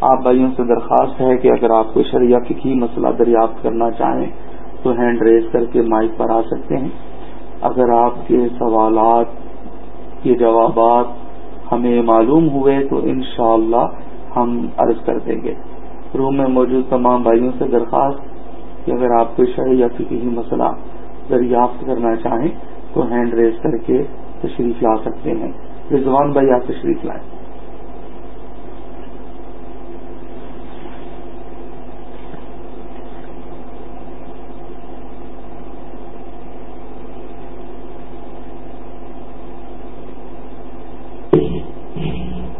آپ بھائیوں سے درخواست ہے کہ اگر آپ کو شریعہ فکی مسئلہ دریافت کرنا چاہیں تو ہینڈ ریز کر کے مائک پر آ سکتے ہیں۔ اگر آپ کے سوالات، کے جوابات ہمیں معلوم ہوئے تو انشاءاللہ ہم عرض کر دیں گے۔ روم میں موجود تمام بھائیوں سے درخواست کہ اگر آپ کو شرح فکی مسئلہ دریافت کرنا چاہیں تو ہینڈ ریز کر کے تشریف لا سکتے ہیں۔ رضوان بھائی، آپ تشریف لائیں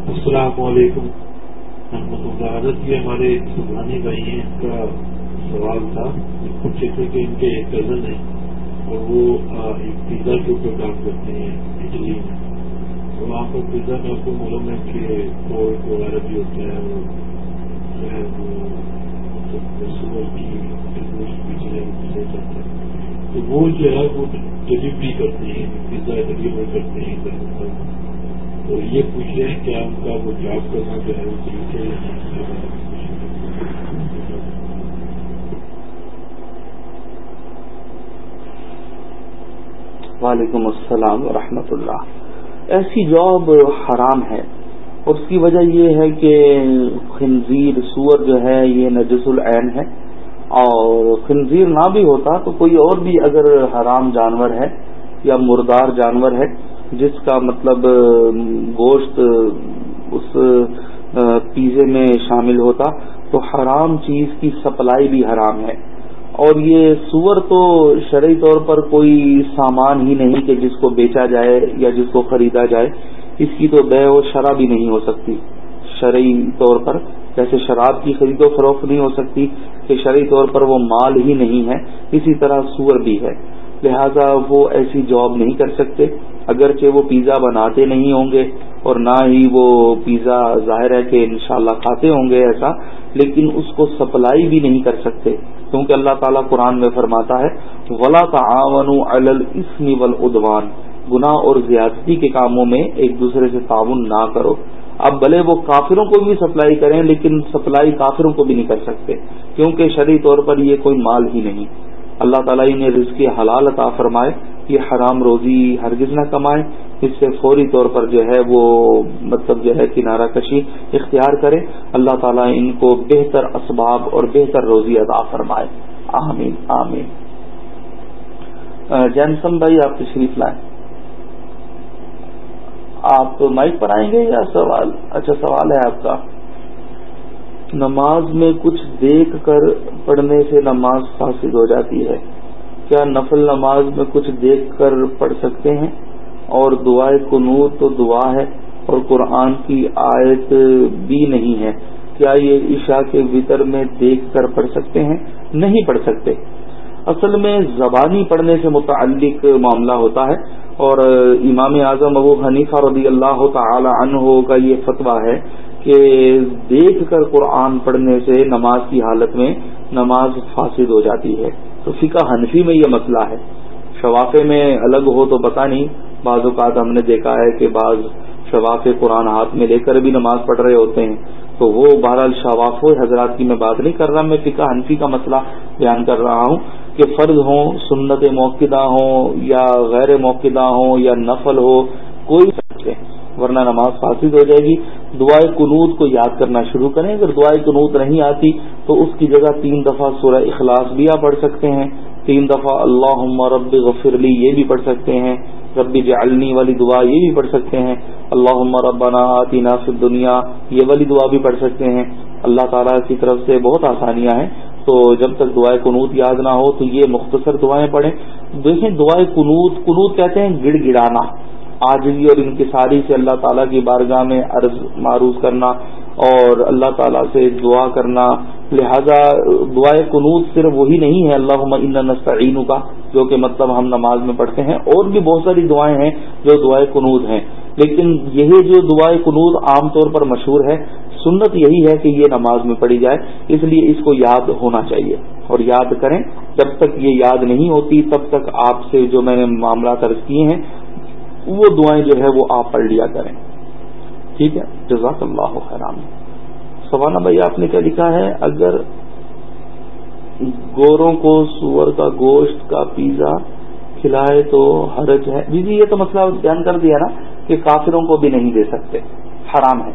السلام علیکم۔ رحمۃ اللہ حضرت یہ ہمارے سبحانی بھائی ہیں، ان کا سوال تھا۔ پوچھے تھے کہ ان کے ایک کزن ہیں اور وہ ایک پیزا کے اوپر کام کرتے ہیں، اٹلی میں۔ تو وہاں پر پیزا میں آپ کو معلوم ہے کہ پورٹ وغیرہ بھی ہوتا ہے اور جو ہے، وہ مطلب کی جاتا ہے۔ تو وہ جو ہے، وہ ڈلیوری کرتے ہیں، پیزا ڈلیور کرتے ہیں۔ تو یہ پوچھ رہے ہیں کیا ان کا وہ جاب کرنا جو ہے وعلیکم السلام ورحمۃ اللہ۔ ایسی جاب حرام ہے، اور اس کی وجہ یہ ہے کہ خنزیر، سور جو ہے، یہ نجس العین ہے۔ اور خنزیر نہ بھی ہوتا تو کوئی اور بھی اگر حرام جانور ہے یا مردار جانور ہے جس کا مطلب گوشت اس پیزے میں شامل ہوتا، تو حرام چیز کی سپلائی بھی حرام ہے۔ اور یہ سور تو شرعی طور پر کوئی سامان ہی نہیں کہ جس کو بیچا جائے یا جس کو خریدا جائے، اس کی تو بے و شرح بھی نہیں ہو سکتی۔ شرعی طور پر، جیسے شراب کی خرید و فروخت نہیں ہو سکتی، کہ شرعی طور پر وہ مال ہی نہیں ہے، اسی طرح سور بھی ہے۔ لہذا وہ ایسی جاب نہیں کر سکتے، اگرچہ وہ پیزا بناتے نہیں ہوں گے اور نہ ہی وہ پیزا ظاہر ہے کہ انشاءاللہ کھاتے ہوں گے ایسا، لیکن اس کو سپلائی بھی نہیں کر سکتے، کیونکہ اللہ تعالیٰ قرآن میں فرماتا ہے، ولا تعاون الاسم ودوان گناہ اور زیادتی کے کاموں میں ایک دوسرے سے تعاون نہ کرو۔ اب بھلے وہ کافروں کو بھی سپلائی کریں، لیکن سپلائی کافروں کو بھی نہیں کر سکتے، کیونکہ شرعی طور پر یہ کوئی مال ہی نہیں۔ اللہ تعالیٰ انہیں رزق حلال عطا فرمائے، یہ حرام روزی ہرگز نہ کمائے، اس سے فوری طور پر جو ہے وہ مطلب جو ہے کنارہ کشی اختیار کرے، اللہ تعالیٰ ان کو بہتر اسباب اور بہتر روزی عطا فرمائے۔ آمین آمین۔ جینسم بھائی، آپ تشریف لائیں۔ آپ مائک پر آئیں گے یا سوال؟ اچھا سوال ہے آپ کا۔ نماز میں کچھ دیکھ کر پڑھنے سے نماز فاسد ہو جاتی ہے۔ کیا نفل نماز میں کچھ دیکھ کر پڑھ سکتے ہیں؟ اور دعائے قنوط تو دعا ہے، اور قرآن کی آیت بھی نہیں ہے۔ کیا یہ عشاء کے وطر میں دیکھ کر پڑھ سکتے ہیں؟ نہیں پڑھ سکتے۔ اصل میں زبانی پڑھنے سے متعلق معاملہ ہوتا ہے۔ اور امام اعظم ابو حنیفہ رضی اللہ تعالی عنہ کا یہ فتویٰ ہے کہ دیکھ کر قرآن پڑھنے سے نماز کی حالت میں نماز فاسد ہو جاتی ہے۔ تو فقہ حنفی میں یہ مسئلہ ہے۔ شوافے میں الگ ہو تو پتہ نہیں۔ بعض اوقات ہم نے دیکھا ہے کہ بعض شواف قرآن ہاتھ میں لے کر بھی نماز پڑھ رہے ہوتے ہیں۔ تو وہ بہرحال شواف حضرات کی میں بات نہیں کر رہا، میں فقہ حنفی کا مسئلہ بیان کر رہا ہوں کہ فرض ہوں، سنت موقع ہوں یا غیر موقع ہوں یا نفل ہو، کوئی ورنہ نماز فاسد ہو جائے گی۔ دعائے قنوط کو یاد کرنا شروع کریں۔ اگر دعائے قنوط نہیں آتی تو اس کی جگہ تین دفعہ سورہ اخلاص بھی آپ پڑھ سکتے ہیں۔ تین دفعہ اللہ رب غفرلی یہ بھی پڑھ سکتے ہیں۔ رب جعلنی والی دعا یہ بھی پڑھ سکتے ہیں۔ اللہ ربنا آتینا فی دنیا یہ والی دعا بھی پڑھ سکتے ہیں۔ اللہ تعالیٰ کی طرف سے بہت آسانیاں ہیں۔ تو جب تک دعائے قنوط یاد نہ ہو تو یہ مختصر دعائیں پڑھیں۔ دیکھیں دعائے قنوط قنوط کہتے ہیں گڑ گڑانا۔ آجزی اور انکساری سے اللہ تعالیٰ کی بارگاہ میں عرض معروض کرنا اور اللہ تعالیٰ سے دعا کرنا۔ لہذا دعائے قنوط صرف وہی نہیں ہے اللہ نستعین کا جو کہ مطلب ہم نماز میں پڑھتے ہیں۔ اور بھی بہت ساری دعائیں ہیں جو دعائے قنوط ہیں۔ لیکن یہی جو دعائے قنوط عام طور پر مشہور ہے، سنت یہی ہے کہ یہ نماز میں پڑھی جائے۔ اس لیے اس کو یاد ہونا چاہیے۔ اور یاد کریں، جب تک یہ یاد نہیں ہوتی، تب تک آپ سے جو میں نے معاملہ درج کیے ہیں وہ دعائیں جو ہے وہ آپ پڑھ لیا کریں۔ ٹھیک ہے؟ جزاک اللہ خیرام سوانا بھائی، آپ نے کیا لکھا ہے؟ اگر گوروں کو سور کا گوشت کا پیزا کھلائے تو حرج ہے۔ جی جی یہ تو مسئلہ بیان کر دیا نا کہ کافروں کو بھی نہیں دے سکتے۔ حرام ہے۔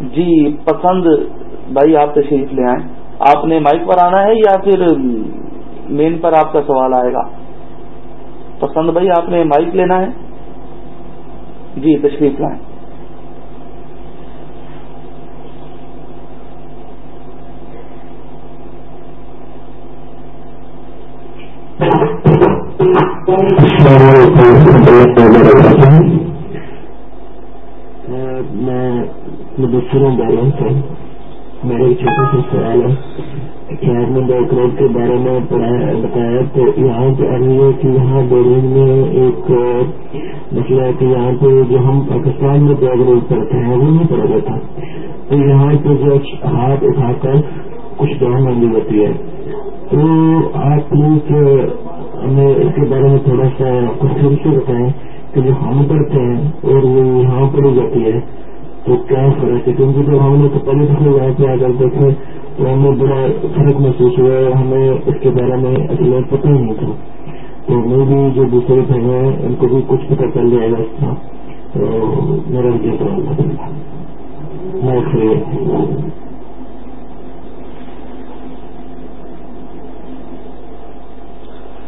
جی پسند بھائی، آپ تشریف لے آئیں۔ آپ نے مائک پر آنا ہے یا پھر مین پر آپ کا سوال آئے گا؟ پسند بھائی، آپ نے مائک لینا ہے؟ جی تشریف لائیں۔ میں مدثروں بیلنس ہوں۔ میرے ایک چھوٹا سا سوال ہے کہ آپ نے دو کروڑ کے بارے میں بتایا تو یہاں پہ ابھی ہے کہ یہاں بیرون میں ایک، مسئلہ ہے کہ یہاں پہ جو ہم پاکستان میں دو کروڑ پڑھتے ہیں، وہ نہیں پڑھا جاتا۔ تو یہاں پہ جو ہاتھ اٹھا کر کچھ دعا مانگی جاتی ہے تو آپ لوگ ہمیں اس کے بارے میں تھوڑا سا کچھ سے بتائیں کہ جو ہم پڑھتے ہیں اور وہ یہاں پڑھی جاتی ہے، تو کیا فرق ہے؟ کیونکہ جب ہم نے تو پہلے دفعہ یہاں پہ آ کر دیکھے تو ہمیں بڑا فرق محسوس ہوا ہے ہمیں اس کے بارے میں اصل پتہ ہی نہیں تھا۔ تو میں بھی جو دوسرے تھے ہیں، ان کو بھی کچھ پتہ چل جائے گا اس کا تو میرا یہ سوال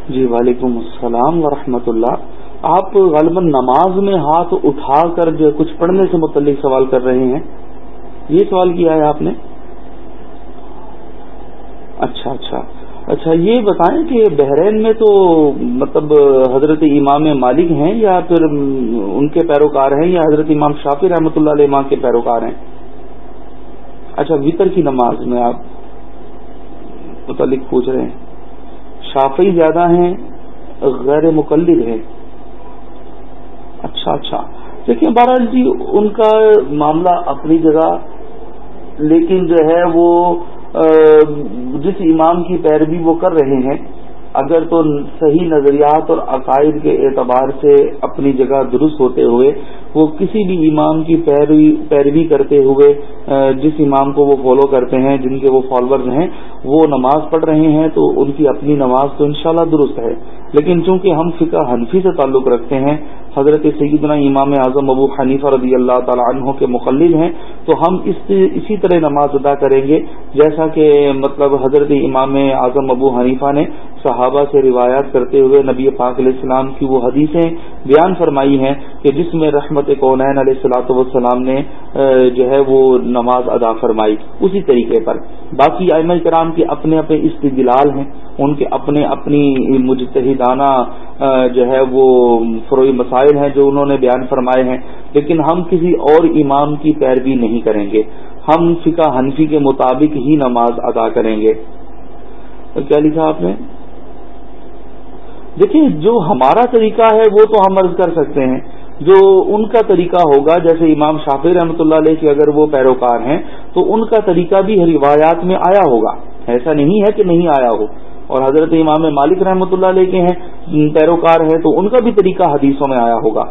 جی وعلیکم السلام ورحمۃ اللہ۔ آپ غالباً نماز میں ہاتھ اٹھا کر جو کچھ پڑھنے سے متعلق سوال کر رہے ہیں۔ یہ سوال کیا ہے آپ نے؟ اچھا اچھا۔ اچھا یہ بتائیں کہ بحرین میں تو مطلب حضرت امام مالک ہیں یا پھر ان کے پیروکار ہیں یا حضرت امام شافی رحمۃ اللہ علیہ امام کے پیروکار ہیں؟ اچھا وطر کی نماز میں آپ متعلق پوچھ رہے ہیں۔ شافی زیادہ ہیں، غیر مقلد ہیں۔ اچھا اچھا۔ دیکھیں بہرحال جی ان کا معاملہ اپنی جگہ، لیکن جو ہے وہ جس امام کی پیروی وہ کر رہے ہیں اگر تو صحیح نظریات اور عقائد کے اعتبار سے اپنی جگہ درست ہوتے ہوئے، وہ کسی بھی امام کی پیروی پیروی کرتے ہوئے جس امام کو وہ فالو کرتے ہیں، جن کے وہ فالوورز ہیں، وہ نماز پڑھ رہے ہیں، تو ان کی اپنی نماز تو انشاءاللہ درست ہے۔ لیکن چونکہ ہم فقہ حنفی سے تعلق رکھتے ہیں، حضرت سیدنا امام اعظم ابو حنیفہ رضی اللہ تعالی عنہ کے مقلد ہیں، تو ہم اس اسی طرح نماز ادا کریں گے۔ جیسا کہ مطلب حضرت امام اعظم ابو حنیفہ نے صحابہ سے روایات کرتے ہوئے نبی پاک علیہ السلام کی وہ حدیثیں بیان فرمائی ہیں کہ جس میں رحمت کونین علیہ السلاۃ والسلام نے جو ہے وہ نماز ادا فرمائی اسی طریقے پر۔ باقی ائمہ کرام کے اپنے اپنے استدلال ہیں، ان کے اپنے اپنی مجتہدانہ جو ہے وہ فروئی مسائل ہیں جو انہوں نے بیان فرمائے ہیں۔ لیکن ہم کسی اور امام کی پیروی نہیں کریں گے۔ ہم فقہ حنفی کے مطابق ہی نماز ادا کریں گے۔ کیا لکھا آپ نے؟ دیکھیں جو ہمارا طریقہ ہے وہ تو ہم عرض کر سکتے ہیں۔ جو ان کا طریقہ ہوگا، جیسے امام شافی رحمۃ اللہ علیہ کے اگر وہ پیروکار ہیں، تو ان کا طریقہ بھی روایات میں آیا ہوگا۔ ایسا نہیں ہے کہ نہیں آیا ہو۔ اور حضرت امام مالک رحمۃ اللہ علیہ کے ہیں، پیروکار ہیں، تو ان کا بھی طریقہ حدیثوں میں آیا ہوگا۔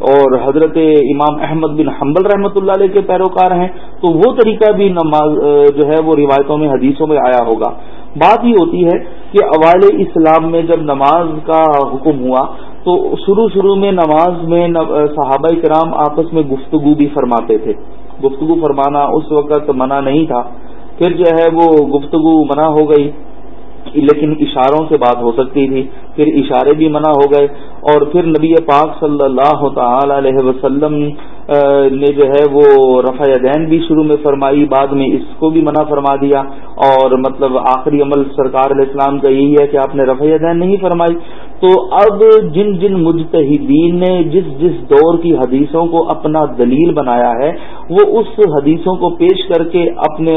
اور حضرت امام احمد بن حنبل رحمۃ اللہ علیہ کے پیروکار ہیں، تو وہ طریقہ بھی نماز، جو ہے، وہ روایتوں میں، حدیثوں میں آیا ہوگا۔ بات یہ ہوتی ہے کہ اوائل اسلام میں جب نماز کا حکم ہوا تو شروع شروع میں نماز میں صحابہ کرام آپس میں گفتگو بھی فرماتے تھے۔ گفتگو فرمانا اس وقت منع نہیں تھا۔ پھر جو ہے وہ گفتگو منع ہو گئی۔ لیکن اشاروں سے بات ہو سکتی تھی۔ پھر اشارے بھی منع ہو گئے۔ اور پھر نبی پاک صلی اللہ تعالی علیہ وسلم نے جو ہے وہ رفع دین بھی شروع میں فرمائی، بعد میں اس کو بھی منع فرما دیا اور مطلب آخری عمل سرکار علیہ السلام کا یہی ہے کہ آپ نے رفع دین نہیں فرمائی۔ تو اب جن جن مجتہدین نے جس جس دور کی حدیثوں کو اپنا دلیل بنایا ہے، وہ اس حدیثوں کو پیش کر کے اپنے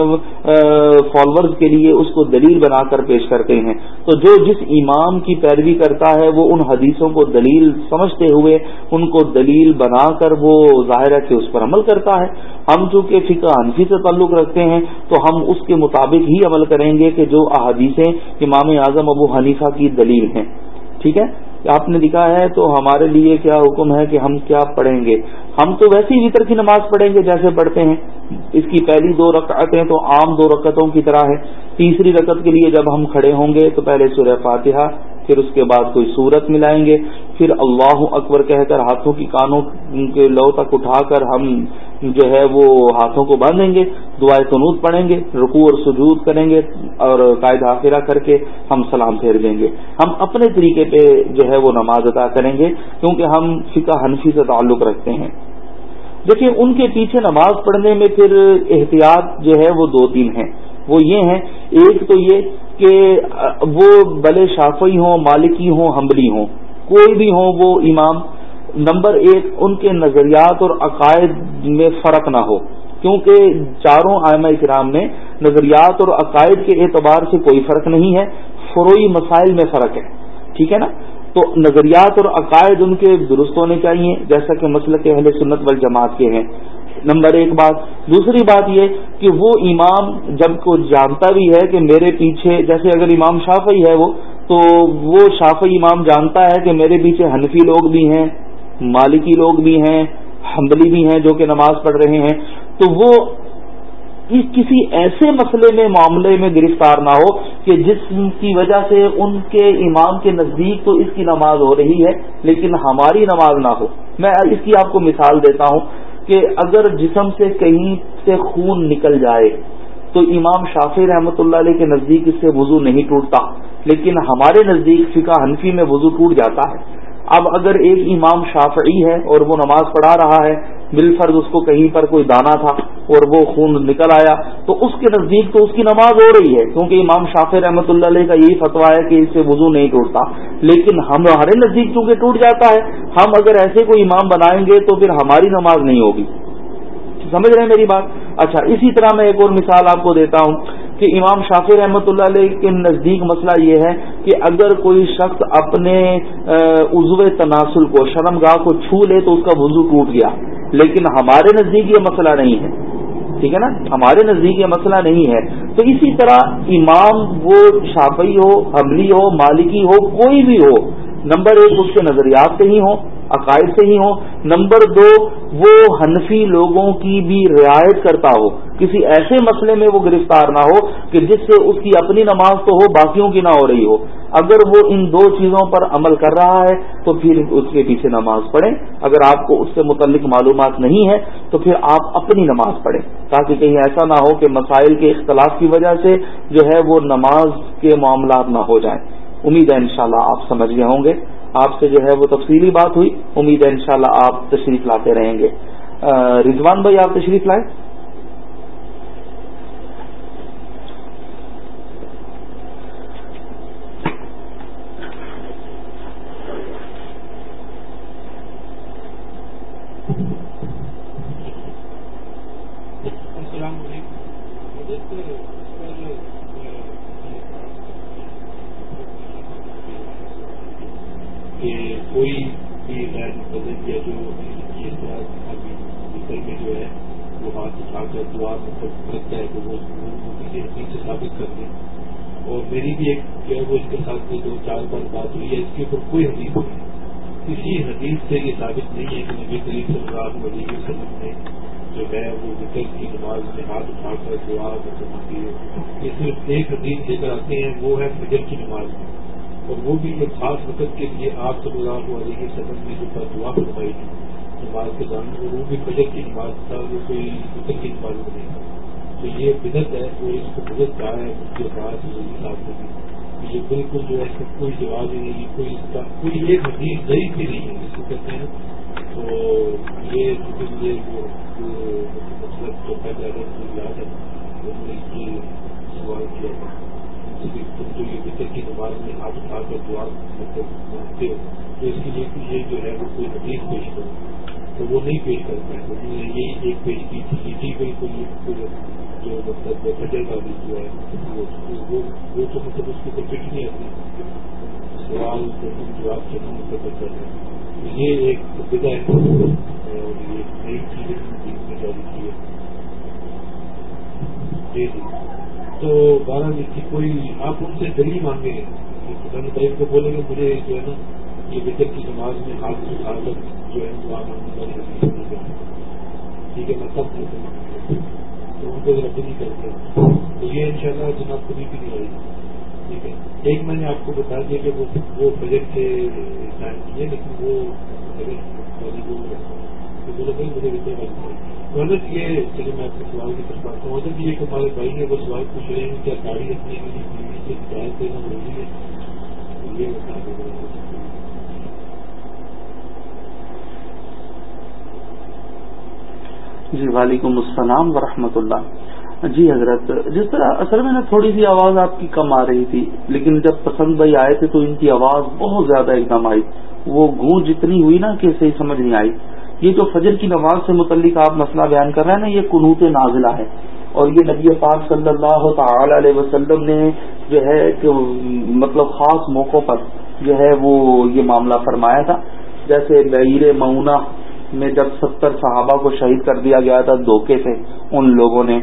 فالوورز کے لیے اس کو دلیل بنا کر پیش کرتے ہیں۔ تو جو جس امام کی پیروی کرتا ہے، وہ ان حدیثوں کو دلیل سمجھتے ہوئے ان کو دلیل بنا کر وہ ظاہر ہے کہ اس پر عمل کرتا ہے۔ ہم چونکہ فقہ انفی سے تعلق رکھتے ہیں، تو ہم اس کے مطابق ہی عمل کریں گے کہ جو احادیثیں امام اعظم ابو حنیفہ کی دلیل ہیں۔ ٹھیک ہے؟ آپ نے لکھا ہے، تو ہمارے لیے کیا حکم ہے کہ ہم کیا پڑھیں گے؟ ہم تو ویسے ہی وطر کی نماز پڑھیں گے جیسے پڑھتے ہیں۔ اس کی پہلی دو رکعتیں تو عام دو رکعتوں کی طرح ہے تیسری رکعت کے لیے جب ہم کھڑے ہوں گے، تو پہلے سورہ فاتحہ، پھر اس کے بعد کوئی صورت ملائیں گے۔ پھر اللہ اکبر کہہ کر ہاتھوں کی کانوں کے لو تک اٹھا کر ہم جو ہے وہ ہاتھوں کو باندھیں گے دعائیں تنوت پڑھیں گے، رکوع اور سجود کریں گے اور قائد حافرہ کر کے ہم سلام پھیر دیں گے۔ ہم اپنے طریقے پہ جو ہے وہ نماز ادا کریں گے کیونکہ ہم فقہ حنفی سے تعلق رکھتے ہیں۔ دیکھیں، ان کے پیچھے نماز پڑھنے میں پھر احتیاط جو ہے وہ دو تین ہیں۔ وہ یہ ہیں، ایک تو یہ کہ وہ بلے شافی ہوں، مالکی ہوں حمبلی ہوں۔ کوئی بھی ہوں وہ امام، نمبر ایک، ان کے نظریات اور عقائد میں فرق نہ ہو، کیونکہ چاروں آئمہ کرام میں نظریات اور عقائد کے اعتبار سے کوئی فرق نہیں ہے، فروئی مسائل میں فرق ہے، ٹھیک ہے نا؟ تو نظریات اور عقائد ان کے درست ہونے چاہیے، جیسا کہ مسلک اہل سنت والجماعت کے ہیں۔ نمبر ایک بات، دوسری بات یہ کہ وہ امام جب کو جانتا بھی ہے کہ میرے پیچھے، جیسے اگر امام شافعی ہے وہ تو وہ شافعی امام جانتا ہے کہ میرے پیچھے حنفی لوگ بھی ہیں، مالکی لوگ بھی ہیں حمبلی بھی ہیں جو کہ نماز پڑھ رہے ہیں۔ تو وہ کسی ایسے مسئلے میں، معاملے میں گرفتار نہ ہو کہ جس کی وجہ سے ان کے امام کے نزدیک تو اس کی نماز ہو رہی ہے، لیکن ہماری نماز نہ ہو۔ میں اس کی آپ کو مثال دیتا ہوں کہ اگر جسم سے کہیں سے خون نکل جائے تو امام شافی رحمۃ اللہ علیہ کے نزدیک اس سے وضو نہیں ٹوٹتا۔ لیکن ہمارے نزدیک فقہ حنفی میں وضو ٹوٹ جاتا ہے۔ اب اگر ایک امام شافعی ہے اور وہ نماز پڑھا رہا ہے، بالفرض اس کو کہیں پر کوئی دانا تھا اور وہ خون نکل آیا، تو اس کے نزدیک تو اس کی نماز ہو رہی ہے۔ کیونکہ امام شافی رحمۃ اللہ علیہ کا یہی فتویٰ ہے کہ اس سے وضو نہیں ٹوٹتا۔ لیکن ہمارے نزدیک چونکہ ٹوٹ جاتا ہے، ہم اگر ایسے کوئی امام بنائیں گے تو پھر ہماری نماز نہیں ہوگی۔ سمجھ رہے ہیں میری بات؟ اچھا اسی طرح میں ایک اور مثال آپ کو دیتا ہوں۔ کہ امام شافی رحمۃ اللہ علیہ کے نزدیک مسئلہ یہ ہے کہ اگر کوئی شخص اپنے عزو تناسل کو شرم گاہ کو چھو لے تو اس کا وضو ٹوٹ گیا۔ لیکن ہمارے نزدیک یہ مسئلہ نہیں ہے۔ ٹھیک ہے نا؟ ہمارے نزدیک یہ مسئلہ نہیں ہے۔ تو اسی طرح امام وہ شافی ہو، حملی ہو، مالکی ہو، کوئی بھی ہو، نمبر ایک اس کے نظریات سے ہی ہوں، عقائد سے ہی ہوں۔ نمبر دو، وہ حنفی لوگوں کی بھی رعایت کرتا ہو۔ کسی ایسے مسئلے میں وہ گرفتار نہ ہو کہ جس سے اس کی اپنی نماز تو ہو، باقیوں کی نہ ہو رہی ہو۔ اگر وہ ان دو چیزوں پر عمل کر رہا ہے تو پھر اس کے پیچھے نماز پڑھیں۔ اگر آپ کو اس سے متعلق معلومات نہیں ہے تو پھر آپ اپنی نماز پڑھیں۔ تاکہ کہیں ایسا نہ ہو کہ مسائل کے اختلاف کی وجہ سے جو ہے وہ نماز کے معاملات نہ ہو جائیں۔ امید ہے انشاءاللہ آپ سمجھ گئے ہوں گے۔ آپ سے جو ہے وہ تفصیلی بات ہوئی۔ امید ہے انشاءاللہ آپ تشریف لاتے رہیں گے۔ رضوان بھائی، آپ تشریف لائیں؟ وہ اس کے ساتھ جو چار بار بات ہوئی ہے، اس کے اوپر کوئی حدیث نہیں کسی حدیث سے یہ ثابت نہیں ہے کہ نبی کریم صلی اللہ علیہ وسلم نے جو ہے وہ ذکر کی نماز میں ہاتھ اٹھا کر دعا کرنا کی یہ صرف ایک حدیث لے کر آتے ہیں، وہ ہے فجر کی نماز۔ میں اور وہ بھی ایک خاص وقت کے لیے آپ صلی اللہ علیہ وسلم نے جو دعا کروائی تھی۔ نماز کے دوران وہ بھی فجر کی نماز تھا، وہ کوئی ذکر کی نماز نہیں۔ تھا تو یہ بدت ہے، وہ اس کو بدت کہا ہے، اس کے بعد صاحب ہے یہ بالکل جو ہے کوئی جواب ہی نہیں، کوئی اس کا کوئی ایک حدیث گئی بھی نہیں ہے جس کو کہتے ہیں۔ تو یہ مطلب جو پیدا یاد ہے انہوں نے اس کی سوال کیا تھا۔ تم جو یہ فکر کی نماز میں ہاتھ اٹھا کر دعا مطلب مانگتے ہو، تو اس کے لیے کہ یہ جو ہے وہ کوئی حدیث پیش کرو تو وہ نہیں پیش کر پائے، انہوں نے یہی ایک پیش کی تھی جی یہ بھی بالکل جو مطلب بجے کا بھی جو ہے وہ تو مطلب اس کی فٹ نہیں آتی سوال جواب سے ہم مطلب کر رہے ہیں۔ یہ ایک بدا ہے اور یہ نئی چیز نے جاری کی ہے جی جی۔ تو بارہ جی کی کوئی آپ ان سے دلی مانگے خدان طریق کو بولیں گے، مجھے جو ہے نا، یہ وکٹ کی نماز میں آپ حالت جو ہے وہ آپ ٹھیک ہے، میں سب سے مانگوں ان کو رد نہیں کرتے تو یہ ان شاء اللہ جناب کبھی بھی نہیں آئے گی ٹھیک ہے ایک میں نے آپ کو بتا دیا کہ وہ بجٹ کے ٹائم کی ہے لیکن وہ مجھے یہ چلیے میں آپ کے سوال کی طرف آتا ہوں مدد یہ کہ ہمارے بھائی نے وہ سوال پوچھ رہے ہیں کیا گاڑی رکھنے کے لیے بیوی سے ہدایت دینا ضروری ہے یہ بتا دیں جی وعلیکم السلام ورحمۃ اللہ۔ جی حضرت، جس طرح اصل میں نا تھوڑی سی آواز آپ کی کم آ رہی تھی، لیکن جب پسند بھائی آئے تھے تو ان کی آواز بہت زیادہ ایک دم آئی۔ وہ گونج اتنی ہوئی نا کہ صحیح سمجھ نہیں آئی۔ یہ جو فجر کی نماز سے متعلق آپ مسئلہ بیان کر رہے ہیں نا، یہ قنوت نازلہ ہے۔ اور یہ نبی پاک صلی اللہ تعالی علیہ وسلم نے جو ہے کہ مطلب خاص موقعوں پر جو ہے وہ یہ معاملہ فرمایا تھا۔ جیسے بعیر معونہ میں جب ستر صحابہ کو شہید کر دیا گیا تھا دھوکے سے، ان لوگوں نے،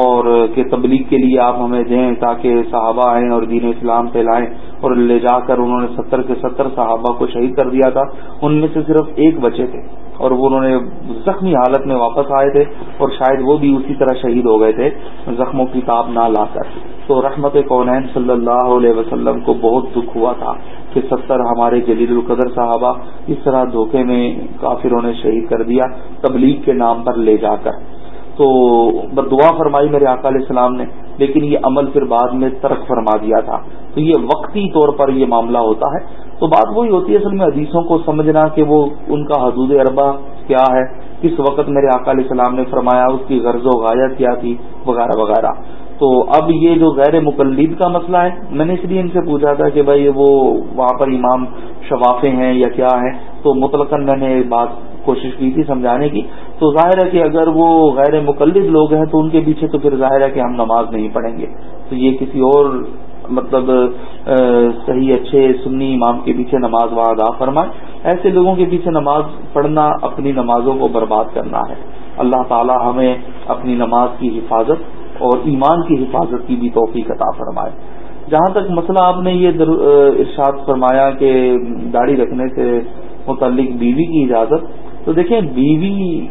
اور کہ تبلیغ کے لیے آپ ہمیں دیں تاکہ صحابہ آئیں اور دین اسلام پھیلائیں، اور لے جا کر انہوں نے ستر کے ستر صحابہ کو شہید کر دیا تھا، ان میں سے صرف ایک بچے تھے۔ اور وہ انہوں نے زخمی حالت میں واپس آئے تھے اور شاید وہ بھی اسی طرح شہید ہو گئے تھے، زخموں کی تاب نہ لا کر۔ تو رحمت کونین صلی اللہ علیہ وسلم کو بہت دکھ ہوا تھا کہ ستر ہمارے جلیل القدر صحابہ اس طرح دھوکے میں کافروں نے شہید کر دیا، تبلیغ کے نام پر لے جا کر۔ تو دعا فرمائی میرے آقا علیہ السلام نے، لیکن یہ عمل پھر بعد میں ترک فرما دیا تھا۔ تو یہ وقتی طور پر یہ معاملہ ہوتا ہے۔ تو بات وہی ہوتی ہے اصل میں حدیثوں کو سمجھنا کہ وہ ان کا حدود اربا کیا ہے۔ کس وقت میرے آقا علیہ السلام نے فرمایا، اس کی غرض و غایت کیا تھی، وغیرہ وغیرہ۔ تو اب یہ جو غیر مقلد کا مسئلہ ہے، میں نے اس لیے ان سے پوچھا تھا کہ بھائی وہ وہاں پر امام شفافے ہیں یا کیا ہیں، تو مطلق میں نے بات کوشش کی تھی سمجھانے کی۔ تو ظاہر ہے کہ اگر وہ غیر مقلد لوگ ہیں تو ان کے پیچھے تو پھر ظاہر ہے کہ ہم نماز نہیں پڑھیں گے۔ تو یہ کسی اور مطلب صحیح اچھے سنی امام کے پیچھے نماز و ادا فرمائے۔ ایسے لوگوں کے پیچھے نماز پڑھنا اپنی نمازوں کو برباد کرنا ہے۔ اللہ تعالی ہمیں اپنی نماز کی حفاظت اور ایمان کی حفاظت کی بھی توفیق عطا فرمائے۔ جہاں تک مسئلہ آپ نے یہ ارشاد فرمایا کہ داڑھی رکھنے سے متعلق بیوی کی اجازت، تو دیکھیں بیوی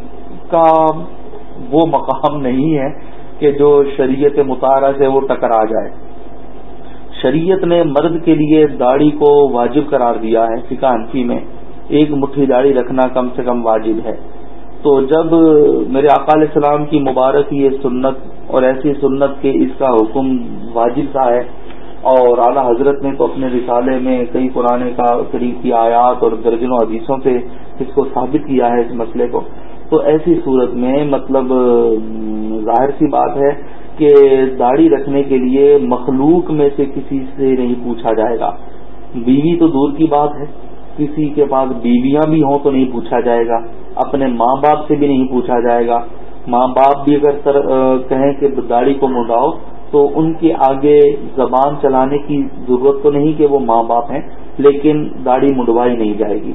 کا وہ مقام نہیں ہے کہ جو شریعت مطالعہ سے وہ ٹکرا جائے۔ شریعت نے مرد کے لیے داڑھی کو واجب قرار دیا ہے فکا انفی میں، ایک مٹھی داڑھی رکھنا کم سے کم واجب ہے۔ تو جب میرے آقا علیہ السلام کی مبارک یہ سنت اور ایسی سنت کے اس کا حکم واجب تھا ہے۔ اور اعلی حضرت نے تو اپنے رسالے میں کئی پرانے کا قریب کی آیات اور درجنوں حدیثوں سے اس کو ثابت کیا ہے اس مسئلے کو۔ تو ایسی صورت میں مطلب ظاہر سی بات ہے کہ داڑھی رکھنے کے لیے مخلوق میں سے کسی سے نہیں پوچھا جائے گا۔ بیوی تو دور کی بات ہے، کسی کے پاس بیویاں بھی ہوں تو نہیں پوچھا جائے گا، اپنے ماں باپ سے بھی نہیں پوچھا جائے گا۔ ماں باپ بھی اگر کہیں کہ داڑھی کو منڈاؤ، تو ان کے آگے زبان چلانے کی ضرورت تو نہیں کہ وہ ماں باپ ہیں، لیکن داڑھی منڈوائی نہیں جائے گی۔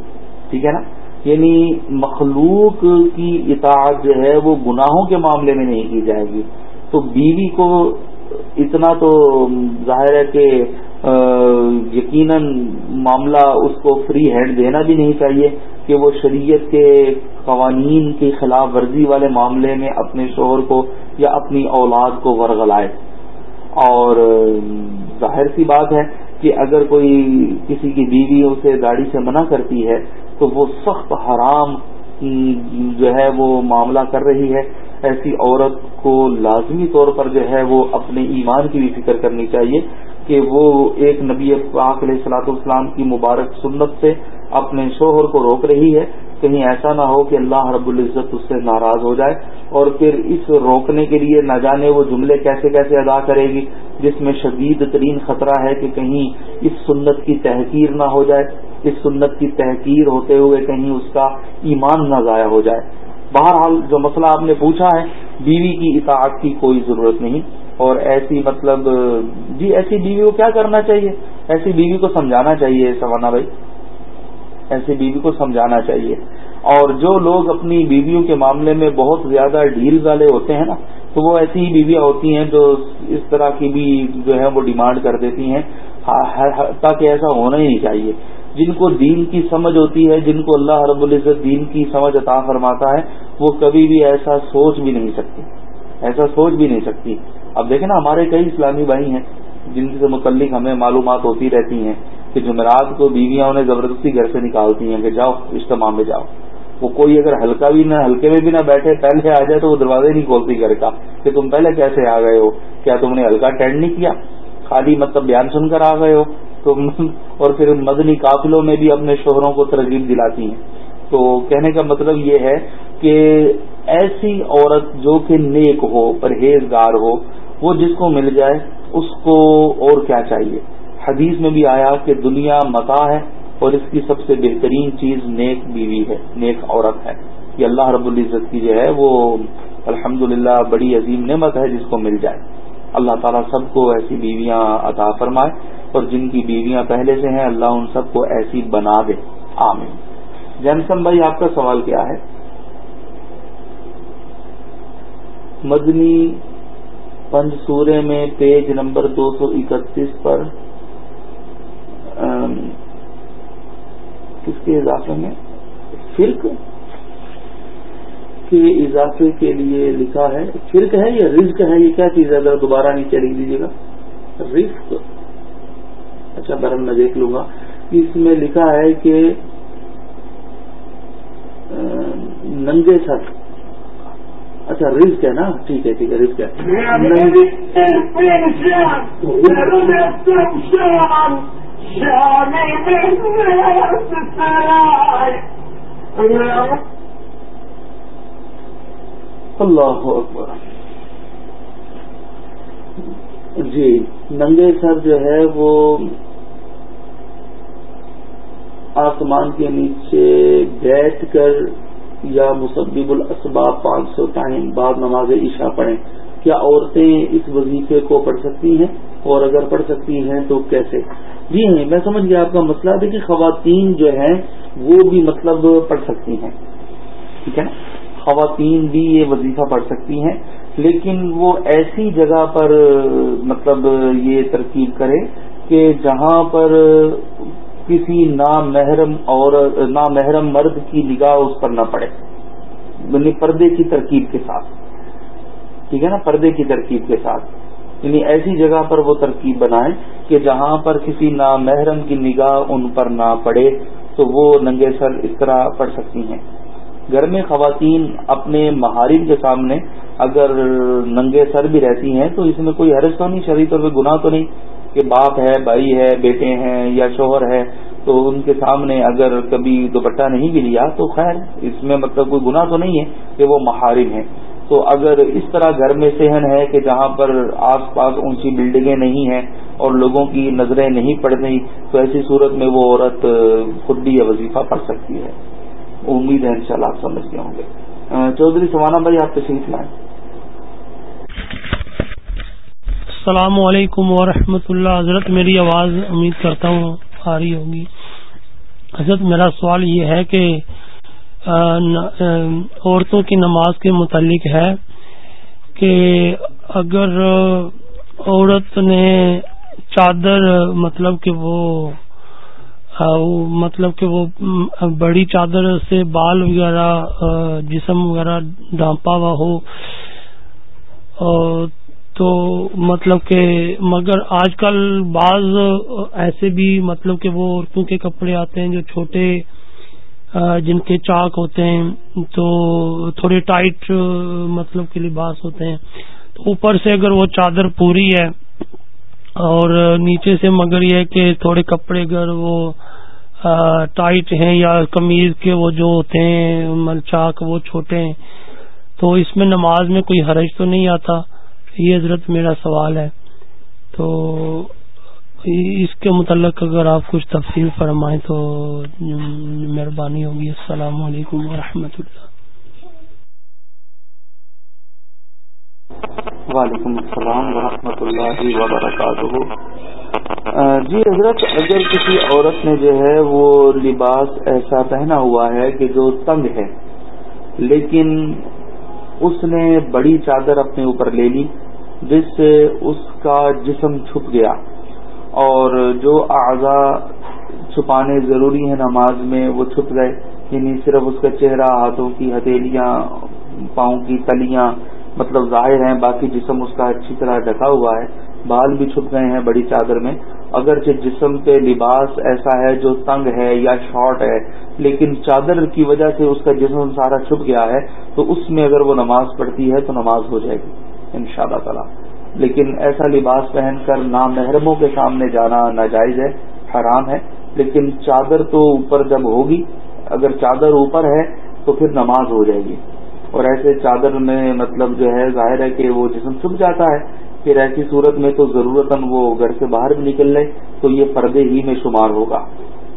ٹھیک ہے نا؟ یعنی مخلوق کی اطاعت جو ہے، وہ گناہوں کے معاملے میں نہیں کی جائے گی۔ تو بیوی کو اتنا تو ظاہر ہے کہ یقیناً معاملہ اس کو فری ہینڈ دینا بھی نہیں چاہیے۔ کہ وہ شریعت کے قوانین کی خلاف ورزی والے معاملے میں اپنے شوہر کو یا اپنی اولاد کو ورغلائے۔ اور ظاہر سی بات ہے کہ اگر کوئی کسی کی بیوی اسے گاڑی سے منع کرتی ہے تو وہ سخت حرام جو ہے وہ معاملہ کر رہی ہے۔ ایسی عورت کو لازمی طور پر جو ہے وہ اپنے ایمان کی بھی فکر کرنی چاہیے کہ وہ ایک نبی پاک علیہ السلاط اسلام کی مبارک سنت سے اپنے شوہر کو روک رہی ہے۔ کہیں ایسا نہ ہو کہ اللہ رب العزت اس سے ناراض ہو جائے اور پھر اس روکنے کے لیے نہ جانے وہ جملے کیسے کیسے ادا کرے گی، جس میں شدید ترین خطرہ ہے کہ کہیں اس سنت کی تحقیر نہ ہو جائے۔ اس سنت کی تحقیر ہوتے ہوئے کہیں اس کا ایمان نہ ضائع ہو جائے۔ بہرحال جو مسئلہ آپ نے پوچھا ہے، بیوی کی اطاعت کی کوئی ضرورت نہیں۔ اور ایسی مطلب جی ایسی بیوی کو کیا کرنا چاہیے؟ ایسی بیوی کو سمجھانا چاہیے سوانا بھائی۔ ایسی بیوی کو سمجھانا چاہیے۔ اور جو لوگ اپنی بیویوں کے معاملے میں بہت زیادہ ڈھیل والے ہوتے ہیں نا، تو وہ ایسی ہی بیویاں ہوتی ہیں جو اس طرح کی بھی جو ہے وہ ڈیمانڈ کر دیتی ہیں۔ تاکہ ایسا ہونا ہی نہیں چاہیے۔ جن کو دین کی سمجھ ہوتی ہے، جن کو اللہ رب العزت دین کی سمجھ عطا فرماتا ہے، وہ کبھی بھی ایسا سوچ بھی نہیں سکتی۔ ایسا سوچ بھی نہیں سکتی۔ اب دیکھیں نا، ہمارے کئی اسلامی بھائی ہیں، جن سے متعلق ہمیں معلومات ہوتی رہتی ہیں۔ کہ جمعرات کو بیویاں انہیں زبردستی گھر سے نکالتی ہیں کہ جاؤ، اجتماع میں جاؤ۔ وہ کوئی اگر ہلکا بھی نہ، ہلکے میں بھی نہ بیٹھے، پہلے آ جائے تو وہ دروازے نہیں کھولتی گھر کا۔ کہ تم پہلے کیسے آ گئے ہو؟ کیا تم نے ہلکا اٹینڈ نہیں کیا؟ خالی مطلب بیان سن کر آ گئے ہو۔ تو اور پھر مدنی قافلوں میں بھی اپنے شوہروں کو ترغیب دلاتی ہیں۔ تو کہنے کا مطلب یہ ہے کہ ایسی عورت جو کہ نیک ہو، پرہیزگار ہو، وہ جس کو مل جائے، اس کو اور کیا چاہیے؟ حدیث میں بھی آیا کہ دنیا متا ہے اور اس کی سب سے بہترین چیز نیک بیوی ہے، نیک عورت ہے۔ یہ اللہ رب العزت کی جو ہے وہ الحمد بڑی عظیم نعمت ہے جس کو مل جائے۔ اللہ تعالیٰ سب کو ایسی بیویاں عطا فرمائے اور جن کی بیویاں پہلے سے ہیں، اللہ ان سب کو ایسی بنا دے۔ آمین۔ جینسن بھائی، آپ کا سوال کیا ہے؟ مدنی پنج سورے میں پیج نمبر دو سو اکتیس پر کس کے اضافے میں؟ فرق کے اضافے کے لیے لکھا ہے۔ فرق ہے یا رزق ہے؟ یہ کیا چیز ہے؟ اگر دوبارہ نیچے لکھ دیجیے گا۔ رزق۔ اچھا برن میں دیکھ لوں گا۔ اس میں لکھا ہے کہ ننگے سر۔ اچھا رزق ہے نا؟ ٹھیک ہے ٹھیک ہے رزق ہے۔ اللہ اکبر۔ جی ننگے سر جو ہے وہ آسمان کے نیچے بیٹھ کر یا مصبب الاسباب پانچ سو ٹائم بعد نماز عشاء پڑھیں۔ کیا عورتیں اس وظیفے کو پڑھ سکتی ہیں؟ اور اگر پڑھ سکتی ہیں تو کیسے؟ جی ہاں میں سمجھ گیا آپ کا مسئلہ۔ ہے کہ خواتین جو ہیں، وہ بھی مطلب پڑھ سکتی ہیں۔ ٹھیک ہے؟ خواتین بھی یہ وظیفہ پڑھ سکتی ہیں، لیکن وہ ایسی جگہ پر مطلب یہ ترکیب کرے کہ جہاں پر کسی نامحرم اور، نامحرم مرد کی نگاہ اس پر نہ پڑے۔ یعنی پردے کی ترکیب کے ساتھ۔ ٹھیک ہے نا؟ پردے کی ترکیب کے ساتھ۔ یعنی ایسی جگہ پر وہ ترکیب بنائے کہ جہاں پر کسی نامحرم کی نگاہ ان پر نہ پڑے، تو وہ ننگے سر اس طرح پڑھ سکتی ہیں۔ گھر میں خواتین اپنے مہارن کے سامنے اگر ننگے سر بھی رہتی ہیں، تو اس میں کوئی حرض تو نہیں شریف طور پہ گناہ تو نہیں کہ باپ ہے، بھائی ہے، بیٹے ہیں یا شوہر ہے۔ تو ان کے سامنے اگر کبھی دوپٹہ نہیں بھی لیا، تو خیر، اس میں مطلب کوئی گناہ تو نہیں ہے کہ وہ محارم ہیں۔ تو اگر اس طرح گھر میں صحن ہے کہ جہاں پر آس پاس اونچی بلڈنگیں نہیں ہیں اور لوگوں کی نظریں نہیں پڑ رہی، تو ایسی صورت میں وہ عورت خود بھی یہ وظیفہ پڑھ سکتی ہے۔ امید ہے انشاءاللہ آپ سمجھ گئے ہوں گے۔ چودھری سوانا بھائی، آپ تشریف لائیں۔ السلام علیکم ورحمۃ اللہ۔ حضرت، میری آواز امید کرتا ہوں آ رہی ہوگی۔ حضرت، میرا سوال یہ ہے کہ عورتوں کی نماز کے متعلق ہے کہ اگر عورت نے چادر مطلب کہ وہ مطلب کہ وہ بڑی چادر سے بال وغیرہ جسم وغیرہ ڈانپا ہوا ہو تو مطلب کہ، مگر آج کل بعض ایسے بھی مطلب کہ وہ عورتوں کے کپڑے آتے ہیں جو چھوٹے جن کے چاک ہوتے ہیں، تو تھوڑے ٹائٹ مطلب کے لباس ہوتے ہیں۔ تو اوپر سے اگر وہ چادر پوری ہے، اور نیچے سے مگر یہ کہ تھوڑے کپڑے اگر وہ ٹائٹ ہیں یا قمیض کے وہ جو ہوتے ہیں ملچاک وہ چھوٹے ہیں، تو اس میں نماز میں کوئی حرج تو نہیں آتا؟ یہ حضرت میرا سوال ہے۔ تو اس کے متعلق اگر آپ کچھ تفصیل فرمائیں تو مہربانی ہوگی۔ السلام علیکم ورحمۃ اللہ۔ وعلیکم السلام ورحمۃ اللہ وبرکاتہ۔ جی حضرت اگر کسی عورت نے جو ہے وہ لباس ایسا پہنا ہوا ہے کہ جو تنگ ہے لیکن اس نے بڑی چادر اپنے اوپر لے لی جس سے اس کا جسم چھپ گیا۔ اور جو اعضا چھپانے ضروری ہیں نماز میں، وہ چھپ گئے۔ یعنی صرف اس کا چہرہ، ہاتھوں کی ہتھیلیاں، پاؤں کی تلیاں مطلب ظاہر ہیں، باقی جسم اس کا اچھی طرح ڈھکا ہوا ہے۔ بال بھی چھپ گئے ہیں بڑی چادر میں۔ اگرچہ جسم پہ لباس ایسا ہے جو تنگ ہے یا شارٹ ہے، لیکن چادر کی وجہ سے اس کا جسم سارا چھپ گیا ہے۔ تو اس میں اگر وہ نماز پڑھتی ہے تو نماز ہو جائے گی ان شاء اللہ تعالی۔ لیکن ایسا لباس پہن کر نامحرموں کے سامنے جانا ناجائز ہے، حرام ہے۔ لیکن چادر تو اوپر جب ہوگی، اگر چادر اوپر ہے تو پھر نماز ہو جائے گی۔ اور ایسے چادر میں مطلب جو ہے، ظاہر ہے کہ وہ جسم چھپ جاتا ہے۔ پھر ایسی صورت میں تو ضرورت وہ گھر سے باہر بھی نکل لے تو یہ پردے ہی میں شمار ہوگا۔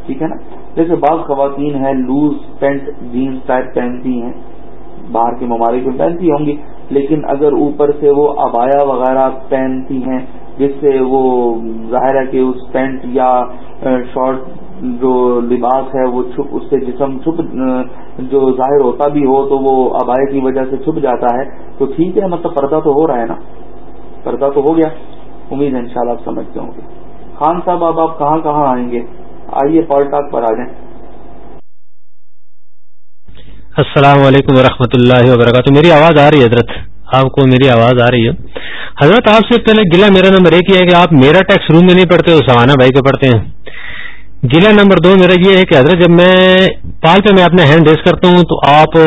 ٹھیک ہے نا؟ جیسے بعض خواتین ہیں، لوز پینٹ جینس ٹائپ پہنتی ہیں، باہر کے ممالک میں پہنتی ہوں گی۔ لیکن اگر اوپر سے وہ ابایا وغیرہ پہنتی ہیں، جس سے وہ ظاہر ہے کہ اس پینٹ یا شارٹ جو لباس ہے، وہ چھپ، اس سے جسم چھپ جو ظاہر ہوتا بھی ہو تو وہ ابائے کی وجہ سے چھپ جاتا ہے۔ تو ٹھیک ہے مطلب پردہ تو ہو رہا ہے نا؟ پردہ تو ہو گیا۔ امید ہے انشاءاللہ آپ سمجھتے ہوں گے۔ خان صاحب، اب آپ کہاں کہاں آئیں گے؟ آئیے پالٹاک پر آ جائیں۔ السلام علیکم ورحمۃ اللہ وبرکاتہ۔ میری آواز آ رہی ہے حضرت۔ آپ کو میری آواز آ رہی ہے۔ حضرت، آپ سے پہلے گلا میرا نمبر ایک یہ ہے کہ آپ میرا ٹیکس روم میں نہیں پڑھتے ہو سوانا بھائی کو پڑھتے ہیں۔ گلا نمبر دو میرا یہ ہے کہ حضرت، جب میں پال پہ میں اپنا ہینڈ ریس کرتا ہوں تو آپ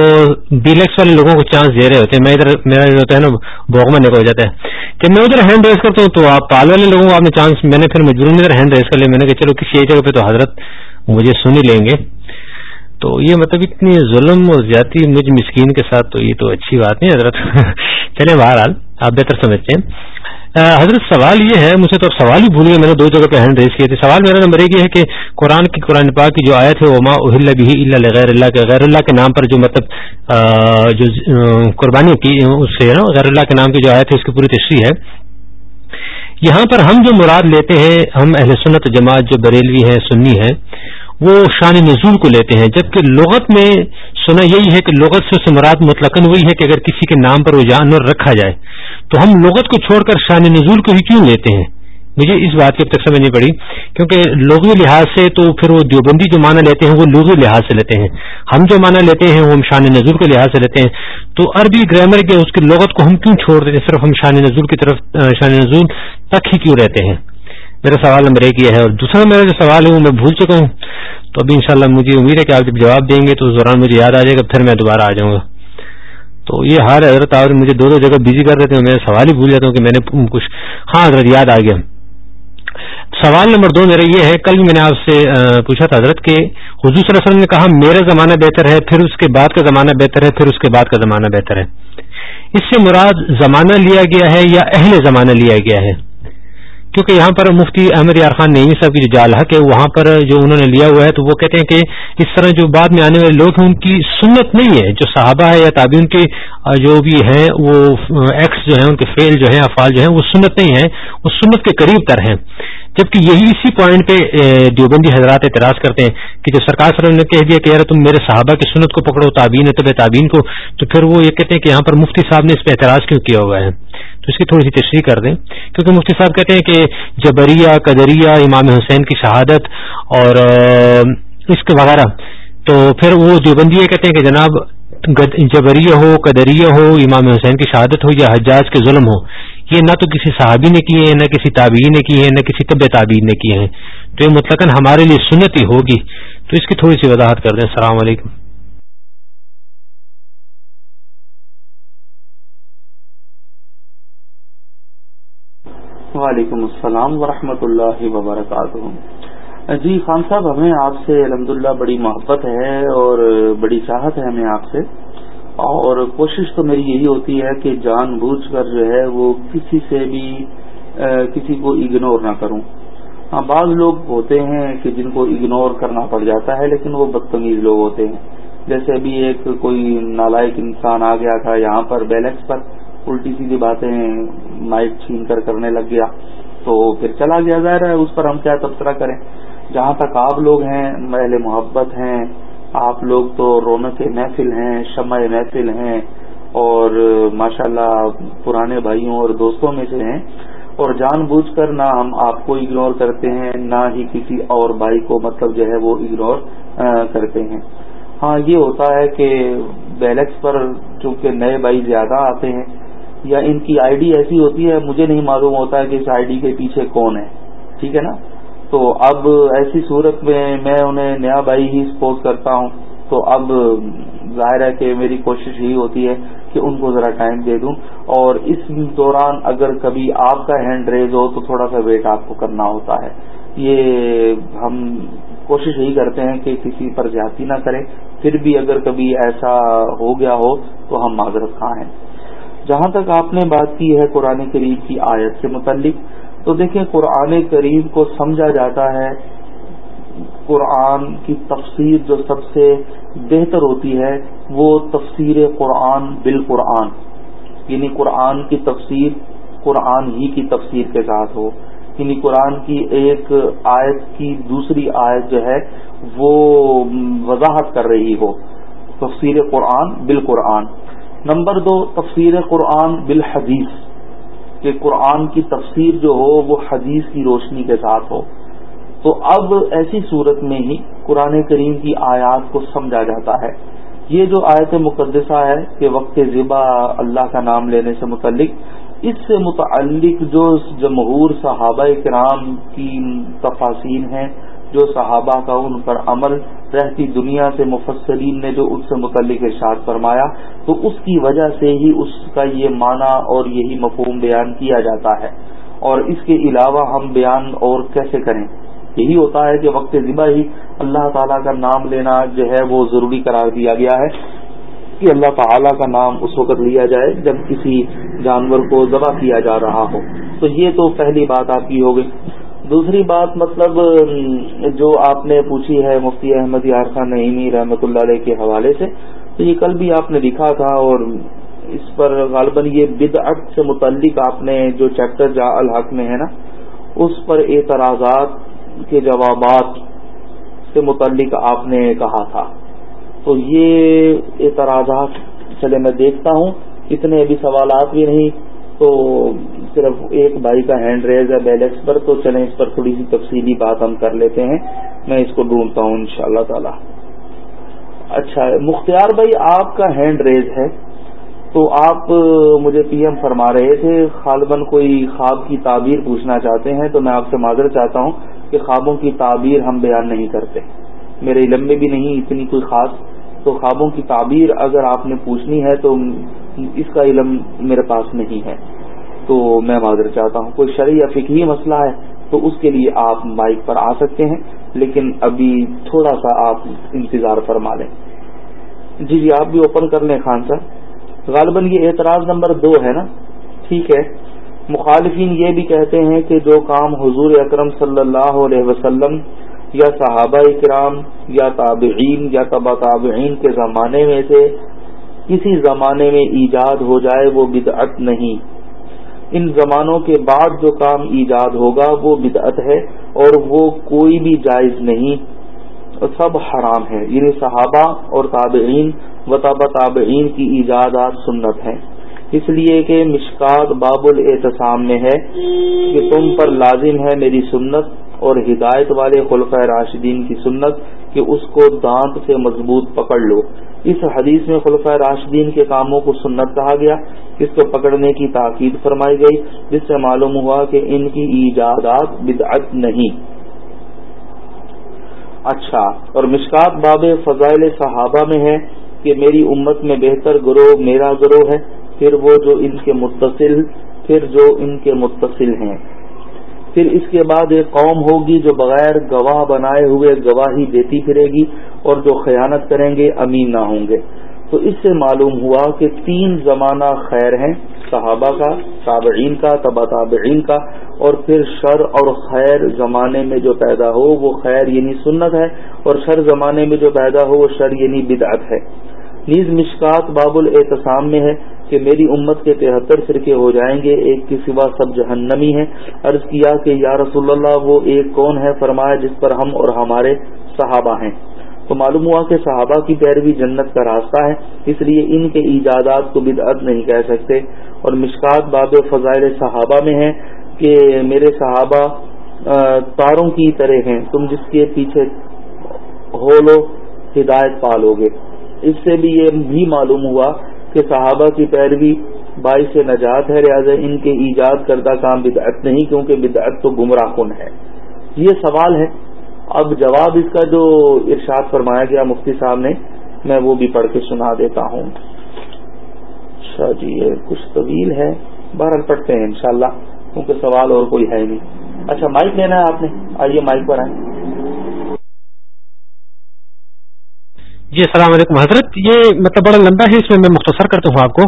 بیلیکس والے لوگوں کو چانس دے رہے ہوتے ہیں۔ میں ادھر، میرا جو ہوتا ہے نا بوگما نکل جاتا ہے۔ کہ میں ادھر ہینڈ ریس کرتا ہوں تو آپ پال والے لوگوں کو آپ نے چانس میں نے پھر مجبور ادھر ہینڈ ریس کر لیا۔ میں نے کہا چلو کسی ایک جگہ پہ تو حضرت مجھے سن ہی لیں گے۔ تو یہ مطلب اتنی ظلم اور زیادتی مجھ مسکین کے ساتھ تو یہ تو اچھی بات نہیں حضرت۔ چلے بہرحال، آپ بہتر سمجھتے ہیں۔ حضرت، سوال یہ ہے، مجھے تو اب سوال ہی بھول گیا، میں نے دو جگہ پہ ہینڈ ریز کیے تھے۔ سوال میرا نمبر ایک یہ ہے کہ قرآن کی، قرآن پاک کی جو آیا تھے وما اہل بھی اللہ غیر اللہ کے غیر اللہ کے نام پر جو مطلب جو قربانی کی، اس سے نا، غیر اللہ کے نام کی جو آیا تھے اس کی پوری تشریح ہے۔ یہاں پر ہم جو مراد لیتے ہیں، ہم اہل سنت جماعت جو بریلوی ہیں، سنی ہیں وہ شان نزول کو لیتے ہیں۔ جبکہ لغت میں سنا یہی ہے کہ لغت سے اس مراد وہی ہے کہ اگر کسی کے نام پر وہ جانور رکھا جائے، تو ہم لغت کو چھوڑ کر شان نزول کو ہی کیوں لیتے ہیں؟ مجھے اس بات کی اب تک سمجھ نہیں پڑی، کیونکہ لغوی لحاظ سے تو پھر وہ دیوبندی جو معنی لیتے ہیں وہ لغوی لحاظ سے لیتے ہیں۔ ہم جو معنی لیتے ہیں وہ ہم شان نزول کے لحاظ سے لیتے ہیں۔ تو عربی گرامر کے اس کی لغت کو ہم کیوں چھوڑ دیتے ہیں؟ صرف ہم شان نزول کی طرف، شان نزول تک ہی کیوں رہتے ہیں؟ میرا سوال نمبر ایک یہ ہے اور دوسرا میرا جو سوال ہے وہ میں بھول چکا ہوں۔ تو ابھی انشاءاللہ مجھے امید ہے کہ آپ جب جواب دیں گے تو اس دوران مجھے یاد آ جائے گا، پھر میں دوبارہ آ جاؤں گا۔ تو یہ حال حضرت آپ مجھے دو دو جگہ بزی کر دیتے ہیں میں سوال ہی بھول جاتا ہوں کہ میں نے کچھ۔ ہاں حضرت، یاد آ گیا۔ سوال نمبر دو میرا یہ ہے، کل میں نے آپ سے پوچھا تھا حضرت کہ حضور صلی اللہ علیہ وسلم نے کہا، میرا زمانہ بہتر ہے، پھر اس کے بعد کا زمانہ بہتر ہے، پھر اس کے بعد کا زمانہ بہتر ہے۔ اس سے مراد زمانہ لیا گیا ہے یا اہل زمانہ لیا گیا ہے؟ کیونکہ یہاں پر مفتی احمد یار خان نئی صاحب کی جو جال حق ہے، وہاں پر جو انہوں نے لیا ہوا ہے، تو وہ کہتے ہیں کہ اس طرح جو بعد میں آنے والے لوگ ہیں، ان کی سنت نہیں ہے۔ جو صحابہ ہے یا تعبین کے جو بھی ہیں، وہ ایکس جو ہیں، ان کے فیل جو ہیں، افعال جو ہیں، وہ سنت نہیں ہے، وہ سنت کے قریب تر ہیں۔ جبکہ یہی اسی پوائنٹ پہ دیوبندی حضرات اعتراض کرتے ہیں کہ جو سرکار صلی نے کہہ دیا کہ یار تم میرے صحابہ کی سنت کو پکڑو تعبین طب تعبین کو، تو پھر وہ یہ کہتے ہیں کہ یہاں پر مفتی صاحب نے اس پہ اعتراض کیوں کیا ہوا ہے؟ تو اس کی تھوڑی سی تشریح کر دیں۔ کیونکہ مفتی صاحب کہتے ہیں کہ جبریہ، قدریہ، امام حسین کی شہادت اور اس کے وغیرہ۔ تو پھر وہ دیوبندی کہتے ہیں کہ جناب جبریہ ہو، قدریہ ہو، امام حسین کی شہادت ہو یا حجاج کے ظلم ہو۔ یہ نہ تو کسی صحابی نے کیے ہیں، نہ کسی تابعی نے کیے ہیں، نہ کسی طب تعبیر نے کیے ہیں۔ تو یہ مطلق ہمارے لیے سنت ہی ہوگی۔ تو اس کی تھوڑی سی وضاحت کر دیں۔ السلام علیکم۔ وعلیکم السلام ورحمۃ اللہ وبرکاتہ۔ جی خان صاحب، ہمیں آپ سے الحمد بڑی محبت ہے اور بڑی چاہت ہے ہمیں آپ سے۔ اور کوشش تو میری یہی ہوتی ہے کہ جان بوجھ کر جو ہے وہ کسی سے بھی کسی کو اگنور نہ کروں۔ ہاں بعض لوگ ہوتے ہیں کہ جن کو اگنور کرنا پڑ جاتا ہے، لیکن وہ بدتمیز لوگ ہوتے ہیں۔ جیسے ابھی ایک کوئی نالائک انسان آ گیا تھا یہاں پر بیلنس پر۔ الٹی سیدھی باتیں مائک چھین کر کرنے لگ گیا تو پھر چلا گیا، ظاہر ہے اس پر ہم کیا تبصرہ کریں۔ جہاں تک آپ لوگ ہیں محل محبت ہیں، آپ لوگ تو رونق محفل ہیں، شمع محفل ہیں، اور ماشاءاللہ پرانے بھائیوں اور دوستوں میں سے ہیں۔ اور جان بوجھ کر نہ ہم آپ کو اگنور کرتے ہیں، نہ ہی کسی اور بھائی کو مطلب جو ہے وہ اگنور کرتے ہیں۔ ہاں یہ ہوتا ہے کہ بیلکس پر چونکہ نئے بھائی زیادہ آتے ہیں یا ان کی آئی ڈی ایسی ہوتی ہے، مجھے نہیں معلوم ہوتا ہے کہ اس آئی ڈی کے پیچھے کون ہے۔ ٹھیک ہے نا؟ تو اب ایسی صورت میں میں انہیں نیا بھائی ہی سپوز کرتا ہوں۔ تو اب ظاہر ہے کہ میری کوشش یہی ہوتی ہے کہ ان کو ذرا ٹائم دے دوں۔ اور اس دوران اگر کبھی آپ کا ہینڈ ریز ہو تو تھوڑا سا ویٹ آپ کو کرنا ہوتا ہے۔ یہ ہم کوشش یہی کرتے ہیں کہ کسی پر زیادتی نہ کریں۔ پھر بھی اگر کبھی ایسا ہو گیا ہو تو ہم معذرت خواہ ہیں۔ جہاں تک آپ نے بات کی ہے قرآن کریم کی آیت سے متعلق، تو دیکھیں قرآن کریم کو سمجھا جاتا ہے۔ قرآن کی تفسیر جو سب سے بہتر ہوتی ہے، وہ تفسیر قرآن بالقرآن۔ یعنی قرآن کی تفسیر قرآن ہی کی تفسیر کے ساتھ ہو۔ یعنی قرآن کی ایک آیت کی دوسری آیت جو ہے، وہ وضاحت کر رہی ہو۔ تفسیر قرآن بالقرآن۔ نمبر دو، تفسیر قرآن بالحدیث، کہ قرآن کی تفسیر جو ہو، وہ حدیث کی روشنی کے ساتھ ہو۔ تو اب ایسی صورت میں ہی قرآن کریم کی آیات کو سمجھا جاتا ہے۔ یہ جو آیت مقدسہ ہے کہ وقت ذبا اللہ کا نام لینے سے متعلق، اس سے متعلق جو جمہور صحابہ کرام کی تفاصین ہیں، جو صحابہ کا ان پر عمل رہتی دنیا سے مفسرین نے جو اس سے متعلق ارشاد فرمایا، تو اس کی وجہ سے ہی اس کا یہ معنی اور یہی مفہوم بیان کیا جاتا ہے۔ اور اس کے علاوہ ہم بیان اور کیسے کریں؟ یہی ہوتا ہے کہ وقت ذبح ہی اللہ تعالیٰ کا نام لینا جو ہے وہ ضروری قرار دیا گیا ہے کہ اللہ تعالیٰ کا نام اس وقت لیا جائے جب کسی جانور کو ذبح کیا جا رہا ہو۔ تو یہ تو پہلی بات آپ کی ہو گئی۔ دوسری بات مطلب جو آپ نے پوچھی ہے مفتی احمد یار خان نعیمی رحمۃ اللہ علیہ کے حوالے سے، تو یہ کل بھی آپ نے لکھا تھا اور اس پر غالباً یہ بدعت سے متعلق آپ نے جو چیپٹر جا الحق میں ہے نا، اس پر اعتراضات کے جوابات سے متعلق آپ نے کہا تھا۔ تو یہ اعتراضات، چلے میں دیکھتا ہوں، اتنے ابھی سوالات بھی نہیں تو صرف ایک بھائی کا ہینڈ ریز ہے بیلیکس پر، تو چلیں اس پر تھوڑی سی تفصیلی بات ہم کر لیتے ہیں۔ میں اس کو ڈھونڈتا ہوں ان شاء اللہ تعالی۔ اچھا مختار بھائی، آپ کا ہینڈ ریز ہے۔ تو آپ مجھے پی ایم فرما رہے تھے۔ خالباً کوئی خواب کی تعبیر پوچھنا چاہتے ہیں تو میں آپ سے معذرت چاہتا ہوں کہ خوابوں کی تعبیر ہم بیان نہیں کرتے۔ میرے علم میں بھی نہیں اتنی کوئی خاص۔ تو خوابوں کی تعبیر اگر آپ نے پوچھنی ہے تو اس کا علم میرے پاس نہیں ہے۔ تو میں معذرت چاہتا ہوں، کوئی شرعی یا فکری مسئلہ ہے تو اس کے لیے آپ بائک پر آ سکتے ہیں، لیکن ابھی تھوڑا سا آپ انتظار فرما لیں۔ جی جی آپ بھی اوپن کر لیں خان صاحب۔ غالباً یہ اعتراض نمبر دو ہے نا؟ ٹھیک ہے۔ مخالفین یہ بھی کہتے ہیں کہ جو کام حضور اکرم صلی اللہ علیہ وسلم یا صحابہ کرام یا تابعین یا تبا تابعین کے زمانے میں سے کسی زمانے میں ایجاد ہو جائے وہ بدعت نہیں۔ ان زمانوں کے بعد جو کام ایجاد ہوگا وہ بدعت ہے اور وہ کوئی بھی جائز نہیں، سب حرام ہے۔ یعنی صحابہ اور تابعین و تبا تابعین کی ایجادات سنت ہیں۔ اس لیے کہ مشکات باب الاعتصام میں ہے کہ تم پر لازم ہے میری سنت اور ہدایت والے خلفۂ راشدین کی سنت کہ اس کو دانت سے مضبوط پکڑ لو۔ اس حدیث میں خلفۂ راشدین کے کاموں کو سنت کہا گیا۔ اس کو پکڑنے کی تاکید فرمائی گئی، جس سے معلوم ہوا کہ ان کی ایجادات بدعت نہیں۔ اچھا اور مشکات باب فضائل صحابہ میں ہے کہ میری امت میں بہتر گروہ میرا گروہ ہے، پھر وہ جو ان کے متصل، پھر جو ان کے متصل ہیں۔ پھر اس کے بعد ایک قوم ہوگی جو بغیر گواہ بنائے ہوئے گواہی دیتی پھرے گی اور جو خیانت کریں گے امین نہ ہوں گے۔ تو اس سے معلوم ہوا کہ تین زمانہ خیر ہیں، صحابہ کا، تابعین کا، تبا تابعین کا۔ اور پھر شر اور خیر زمانے میں جو پیدا ہو، وہ خیر یعنی سنت ہے، اور شر زمانے میں جو پیدا ہو، وہ شر یعنی بدعت ہے۔ نیز مشکات باب الاعتصام میں ہے۔ کہ میری امت کے تہتر فرقے ہو جائیں گے، ایک کے سوا سب جہنمی ہے عرض کیا کہ یا رسول اللہ، وہ ایک کون ہے؟ فرمایا جس پر ہم اور ہمارے صحابہ ہیں۔ تو معلوم ہوا کہ صحابہ کی پیروی جنت کا راستہ ہے، اس لیے ان کے ایجادات کو بدعت نہیں کہہ سکتے۔ اور مشکات باب فضائل صحابہ میں ہے کہ میرے صحابہ تاروں کی طرح ہیں۔ تم جس کے پیچھے ہو لو، ہدایت پالو گے۔ اس سے بھی یہ بھی معلوم ہوا کہ صحابہ کی پیروی باعث نجات ہے، لہٰذا ان کے ایجاد کردہ کام بدعت نہیں، کیونکہ بدعت تو گمراہ کن ہے۔ یہ سوال ہے۔ اب جواب اس کا جو ارشاد فرمایا گیا مفتی صاحب نے، میں وہ بھی پڑھ کے سنا دیتا ہوں۔ اچھا جی یہ کچھ طویل ہے۔ بہرحال پڑھتے ہیں انشاءاللہ، کیونکہ سوال اور کوئی ہے نہیں۔ اچھا مائک لینا ہے آپ نے؟ آئیے مائک پر آئیں۔ جی السلام علیکم. حضرت، یہ مطلب بڑا لمبا ہے، اس میں میں مختصر کرتا ہوں آپ کو.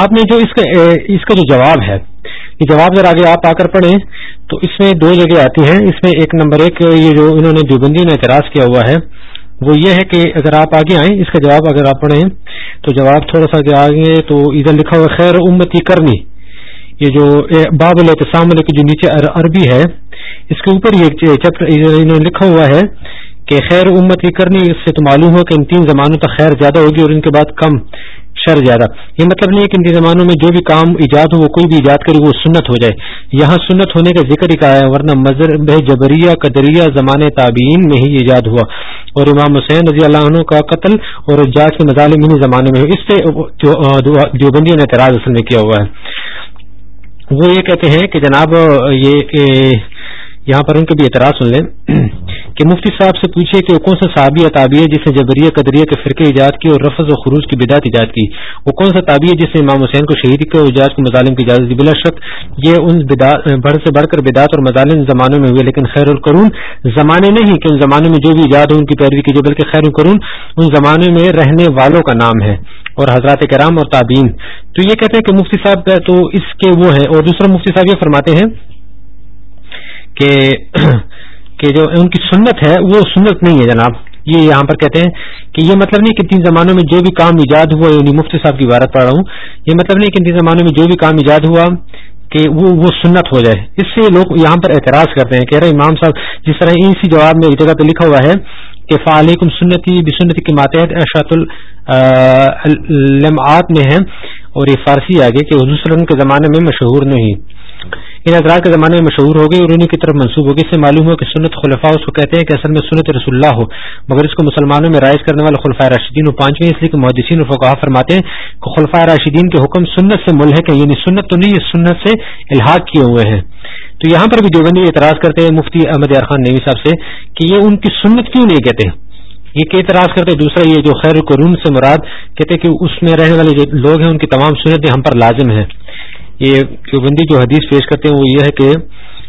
آپ نے جو اس کا اس کا جو جواب ہے، یہ جواب ذرا آگے آپ آ کر پڑھیں، تو اس میں دو جگہ آتی ہیں. اس میں ایک نمبر ایک، یہ جو انہوں نے دیوبندی نے اعتراض کیا ہوا ہے، وہ یہ ہے کہ اگر آپ آگے آئیں، اس کا جواب اگر آپ پڑھیں، تو جواب تھوڑا سا آگے تو ادھر لکھا ہوا خیر امتی کرنی. یہ جو باب الحتسام کی جو نیچے عربی ہے، اس کے اوپر یہ چیپٹر انہوں نے لکھا ہوا ہے کہ خیر امت کی کرنی اس سے تو معلوم ہو کہ ان تین زمانوں تک خیر زیادہ ہوگی اور ان کے بعد کم شر زیادہ۔ یہ مطلب نہیں ہے کہ ان تین زمانوں میں جو بھی کام ایجاد ہو وہ کوئی بھی ایجاد کرے، وہ سنت ہو جائے۔ یہاں سنت ہونے کا ذکر ہی کہا ہے، ورنہ مذہب جبریہ، قدریہ زمان تعبین میں ہی ایجاد ہوا۔ اور امام حسین رضی اللہ عنہ کا قتل اور جاج کے مظالم انہیں زمانے میں اس سے دیوبندی نے اعتراض اصل میں کیا ہوا ہے۔ وہ یہ کہتے ہیں کہ جناب یہ یہاں پر ان کے بھی اعتراض سن لیں۔ کہ مفتی صاحب سے پوچھے کہ وہ کون سا صحابی تابی ہے جس نے جبریہ قدریہ کے فرقے ایجاد کی اور رفظ و خروج کی بدعت ایجاد کی؟ وہ کون سا تابی ہے جس نے امام حسین کو شہید کے اجاز کو مظالم کی اجازت دی؟ بلا شک یہ ان بڑھ سے بڑھ کر بدعت اور مظالم زمانوں میں ہوئے، لیکن خیر القرون زمانے نہیں کہ ان زمانوں میں جو بھی ایجاد ہو، ان کی پیروی کیجیے، بلکہ خیر القرون ان زمانے میں رہنے والوں کا نام ہے اور حضرات کرام اور تابین تو یہ کہتے ہیں کہ مفتی صاحب تو اس کے وہ ہیں۔ اور دوسرا مفتی صاحب یہ فرماتے ہیں کہ کہ جو ان کی سنت ہے، وہ سنت نہیں ہے جناب۔ یہ یہاں پر کہتے ہیں کہ یہ مطلب نہیں کہ تین زمانوں میں جو بھی کام ایجاد ہوا یعنی مفتی صاحب کی عبارت پڑھ رہا ہوں، یہ مطلب نہیں کہ تین زمانوں میں جو بھی کام ایجاد ہوا کہ وہ وہ سنت ہو جائے۔ اس سے لوگ یہاں پر اعتراض کرتے ہیں کہہ رہے امام صاحب، جس طرح اسی جواب میں ایک جگہ پہ لکھا ہوا ہے کہ فعلیکم سنتی بسنتی کے ماتحت اشاط المعات میں ہے، اور یہ فارسی آگے کہ حضور وسلم کے زمانے میں مشہور نہیں۔ ان حضرات کے زمانے میں مشہور ہو گئی اور انہیں کی طرف منسوب ہوگی۔ اس سے معلوم ہو کہ سنت خلفاء اس کو کہتے ہیں کہ اصل میں سنت رسول اللہ ہو، مگر اس کو مسلمانوں میں رائج کرنے والے خلفۂ راشدین و پانچویں اس لیے کہ محدثین الفقاہ فرماتے ہیں کہ خلفۂ راشدین کے حکم سنت سے ملحق ہے یعنی سنت تو نہیں، یہ سنت سے الحاق کیے ہوئے ہیں۔ تو یہاں پر بھی دیوبندی اعتراض کرتے ہیں مفتی احمد ارخان نئی صاحب سے کہ یہ ان کی سنت کیوں نہیں کہتے؟ یہ کہ اعتراض کرتے دوسرا، یہ جو خیر قرون سے مراد کہتے کہ اس میں رہنے والے جو لوگ ہیں، ان کی تمام سنتیں ہم پر لازم ہیں۔ یہ دیوبندی جو حدیث پیش کرتے ہیں وہ یہ ہے کہ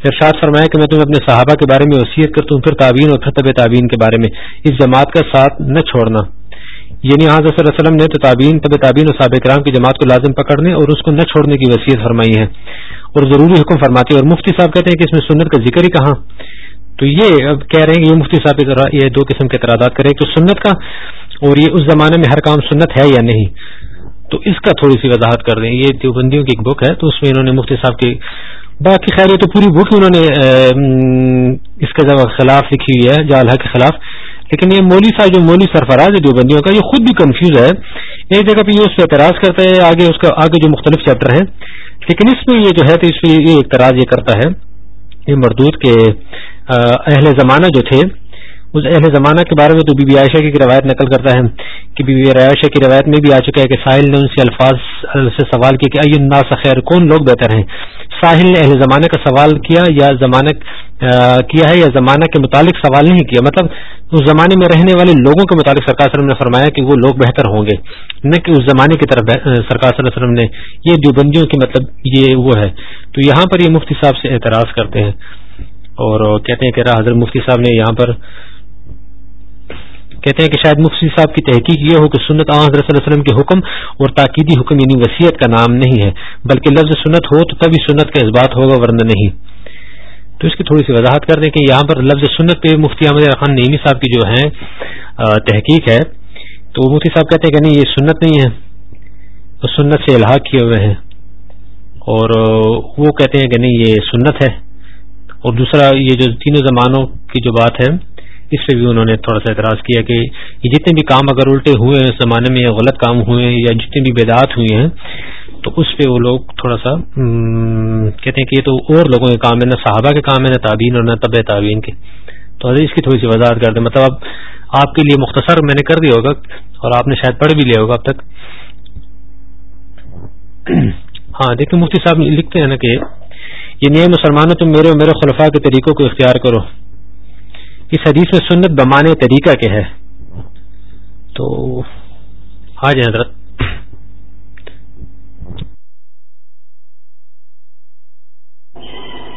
ارشاد فرمایا کہ میں تمہیں اپنے صحابہ کے بارے میں وصیت کرتا ہوں، پھر تعبین اور پھر طب تعبین کے بارے میں، اس جماعت کا ساتھ نہ چھوڑنا۔ یعنی آج صلی اللہ علیہ وسلم نے تو تعبین طب تعبین اور صحابہ کرام کی جماعت کو لازم پکڑنے اور اس کو نہ چھوڑنے کی وصیت فرمائی ہے۔ اور ضروری حکم فرماتی ہے اور مفتی صاحب کہتے ہیں کہ اس میں سنت کا ذکر ہی کہاں؟ تو یہ اب کہہ رہے ہیں کہ یہ مفتی صاحب یہ دو قسم کے اعتراضات کریں۔ تو سنت کا اور یہ اس زمانے میں ہر کام سنت ہے یا نہیں؟ تو اس کا تھوڑی سی وضاحت کر دیں یہ دیوبندیوں کی ایک بک ہے، تو اس میں انہوں نے مفتی صاحب کی باقی خیر، یہ تو پوری بک انہوں نے اس کے خلاف لکھی ہوئی ہے جالحا کے خلاف۔ لیکن یہ مولوی صاحب، جو مولوی سرفراز ہے دیوبندیوں کا، یہ خود بھی کنفیوز ہے۔ ایک جگہ پہ یہ اس پہ اعتراض کرتا ہے آگے اس کا، آگے جو مختلف چیپٹر ہیں۔ لیکن اس میں یہ جو ہے، تو اس پہ یہ اعتراض یہ کرتا ہے، یہ مردود کے اہل زمانہ جو تھے اس اہل زمانہ کے بارے میں تو بی بی عائشہ کی روایت نقل کرتا ہے کہ بی بی عائشہ کی روایت میں بھی آ چکا ہے کہ ساحل نے ان سے الفاظ سے سوال کیا کہ الناس خیر، کون لوگ بہتر ہیں؟ ساحل نے اہل زمانے کا سوال کیا یا زمانہ کیا ہے یا زمانہ کے متعلق سوال نہیں کیا؟ مطلب اس زمانے میں رہنے والے لوگوں کے متعلق سرکار وسلم نے فرمایا کہ وہ لوگ بہتر ہوں گے، نہ کہ اس زمانے کی طرف سرکار صلی اللہ علیہ وسلم نے یہ دیوبندیوں کی مطلب یہ وہ ہے۔ تو یہاں پر یہ مفتی صاحب سے اعتراض کرتے ہیں اور کہتے ہیں کہ حضرت مفتی صاحب نے یہاں پر کہتے ہیں کہ شاید مفتی صاحب کی تحقیق یہ ہو کہ سنت حضرت صلی اللہ علیہ وسلم کے حکم اور تاکیدی حکم یعنی وصیت کا نام نہیں ہے، بلکہ لفظ سنت ہو تو تبھی سنت کا اس بات ہوگا، ورنہ نہیں۔ تو اس کی تھوڑی سی وضاحت کر دیں کہ یہاں پر لفظ سنت پہ مفتی احمد خان نعمی صاحب کی جو ہے تحقیق ہے۔ تو مفتی صاحب کہتے ہیں کہ نہیں، یہ سنت نہیں ہے۔ تو سنت سے الحاق کیے ہوئے ہیں۔ اور وہ کہتے ہیں کہ نہیں، یہ سنت ہے۔ اور دوسرا، یہ جو تینوں زمانوں کی جو بات ہے اس پہ بھی انہوں نے تھوڑا سا اعتراض کیا کہ یہ جتنے بھی کام اگر الٹے ہوئے ہیں اس زمانے میں یا غلط کام ہوئے ہیں یا جتنی بھی بیدات ہوئی ہیں، تو اس پہ وہ لوگ تھوڑا سا کہتے ہیں کہ یہ تو اور لوگوں کے کام ہے، نہ صحابہ کے کام ہے، نہ تعبین اور نہ طب تعبین کے۔ تو اس کی تھوڑی سی وضاحت کر دیں۔ مطلب اب آپ کے لیے مختصر میں نے کر دیا ہوگا اور آپ نے شاید پڑھ بھی لیا ہوگا اب تک۔ ہاں دیکھیں مفتی صاحب لکھتے ہیں نا کہ یہ نئے مسلمانوں، تم میرے اور میرے خلفاء کے طریقوں کو اختیار کرو۔ اس حدیث میں سنت بمانے طریقہ کیا ہے۔ تو آ جائیں حضرت